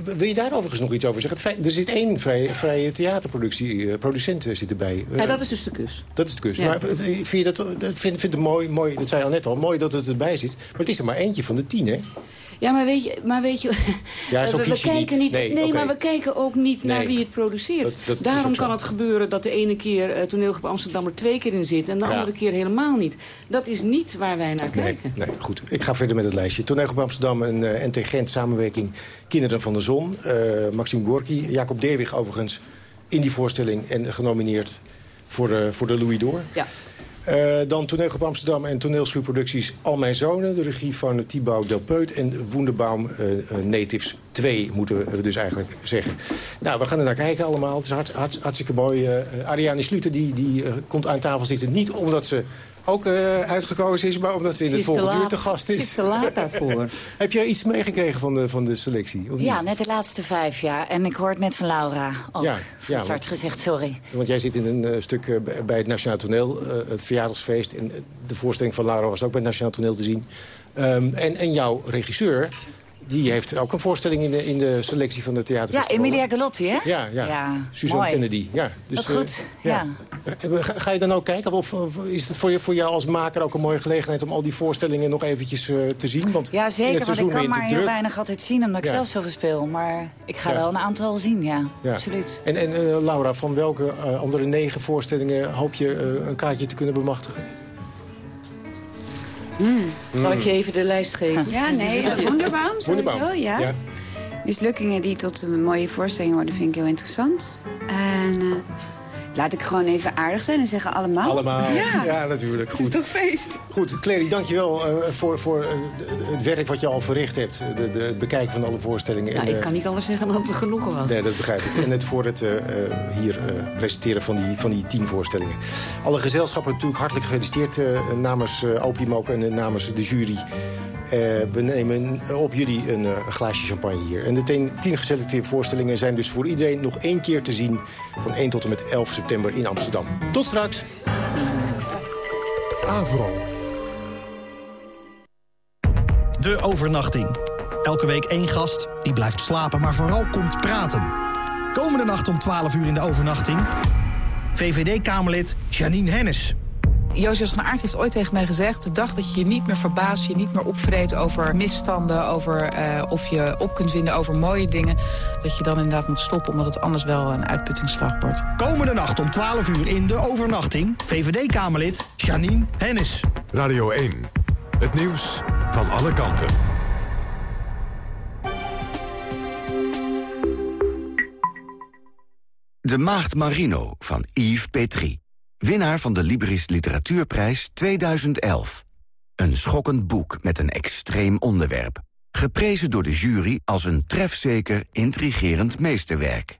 Wil je daar overigens nog iets over zeggen? er zit één vrije, vrije theaterproductie, producent zit erbij. ja, dat is dus de kus. Dat is de kus. Ja. Maar vind je dat, vind, vind het mooi, mooi, dat zei je al net al, mooi dat het erbij zit. Maar het is er maar eentje van de tien, hè? Ja, maar weet je, maar weet je [LAUGHS] ja, we, we kijken niet. Nee, nee maar we kijken ook niet nee. naar wie het produceert. Dat, dat Daarom kan het gebeuren dat de ene keer uh, toneelgroep Amsterdam er twee keer in zit... en de ja. andere keer helemaal niet. Dat is niet waar wij naar kijken. Nee, nee goed. Ik ga verder met het lijstje. Toneelgroep Amsterdam en uh, NT Gent samenwerking Kinderen van de Zon. Uh, Maxime Gorky, Jacob Deerwig overigens in die voorstelling... en genomineerd voor de, voor de Louis d'Or. Ja. Uh, dan toneelgroep Amsterdam en toneelschuurproducties Al Mijn Zonen. De regie van Thibaut Delpeut en Woenderbaum uh, Natives 2, moeten we dus eigenlijk zeggen. Nou, we gaan er naar kijken allemaal. Het is hart, hart, hartstikke mooi. Ariane Sluter die, die komt aan tafel zitten. Niet omdat ze ook uh, uitgekozen is, maar omdat ze in ze het volgende uur te gast is. Ze is te laat daarvoor. [LAUGHS] Heb jij iets meegekregen van de, van de selectie? Of ja, niet? net de laatste vijf jaar. En ik hoor het net van Laura ook. Ja, ja, start want, gezegd, sorry. Want jij zit in een uh, stuk uh, bij het Nationaal Toneel, het verjaardagsfeest. En de voorstelling van Laura was ook bij het Nationaal Toneel te zien. Um, en, en jouw regisseur, die heeft ook een voorstelling in de, in de selectie van de theaterfestival. Ja, Emilia Galotti, hè? Ja, ja. ja Suzanne mooi. Kennedy. Ja, dus, dat goed, uh, ja. ja. Ga je dan ook kijken? Of, of is het voor, je, voor jou als maker ook een mooie gelegenheid... om al die voorstellingen nog eventjes uh, te zien? Want ja, zeker, want ik kan maar heel weinig altijd zien... omdat ik zelf zoveel speel. Maar ik ga wel een aantal zien, ja. Absoluut. En, en uh, Laura, van welke andere negen voorstellingen... hoop je een kaartje te kunnen bemachtigen? Mm. Zal ik je even de lijst geven? Ja, nee, Wonderbaum sowieso, ja. ja. Mislukkingen die tot een mooie voorstelling worden, vind ik heel interessant. En uh, laat ik gewoon even aardig zijn en zeggen allemaal. Allemaal, ja, ja natuurlijk. Goed. Het is toch feest. Goed, Clary, dankjewel uh, voor, voor uh, het werk wat je al verricht hebt. De, de, het bekijken van alle voorstellingen. Nou, en, ik kan niet anders zeggen dan dat het genoegen was. Nee, dat begrijp ik. en het voor het hier presenteren van die, van die tien voorstellingen. Alle gezelschappen natuurlijk hartelijk gefeliciteerd namens Opium ook en namens de jury. Uh, we nemen op jullie een uh, glaasje champagne hier. En de tien, tien geselecteerde voorstellingen zijn dus voor iedereen nog één keer te zien... van 1 tot en met 11 september in Amsterdam. Tot straks. Avro. De overnachting. Elke week één gast die blijft slapen, maar vooral komt praten. Komende nacht om 12 uur in de overnachting... VVD-Kamerlid Janine Hennis. Josias van Aert heeft ooit tegen mij gezegd... de dag dat je je niet meer verbaast, je niet meer opvreet over misstanden... over uh, of je op kunt vinden over mooie dingen... dat je dan inderdaad moet stoppen, omdat het anders wel een uitputtingsslag wordt. Komende nacht om 12 uur in de overnachting... VVD-Kamerlid Janine Hennis. Radio 1, het nieuws van alle kanten. De Maagd Marino van Yves Petrie. Winnaar van de Libris Literatuurprijs 2011. Een schokkend boek met een extreem onderwerp. Geprezen door de jury als een trefzeker, intrigerend meesterwerk.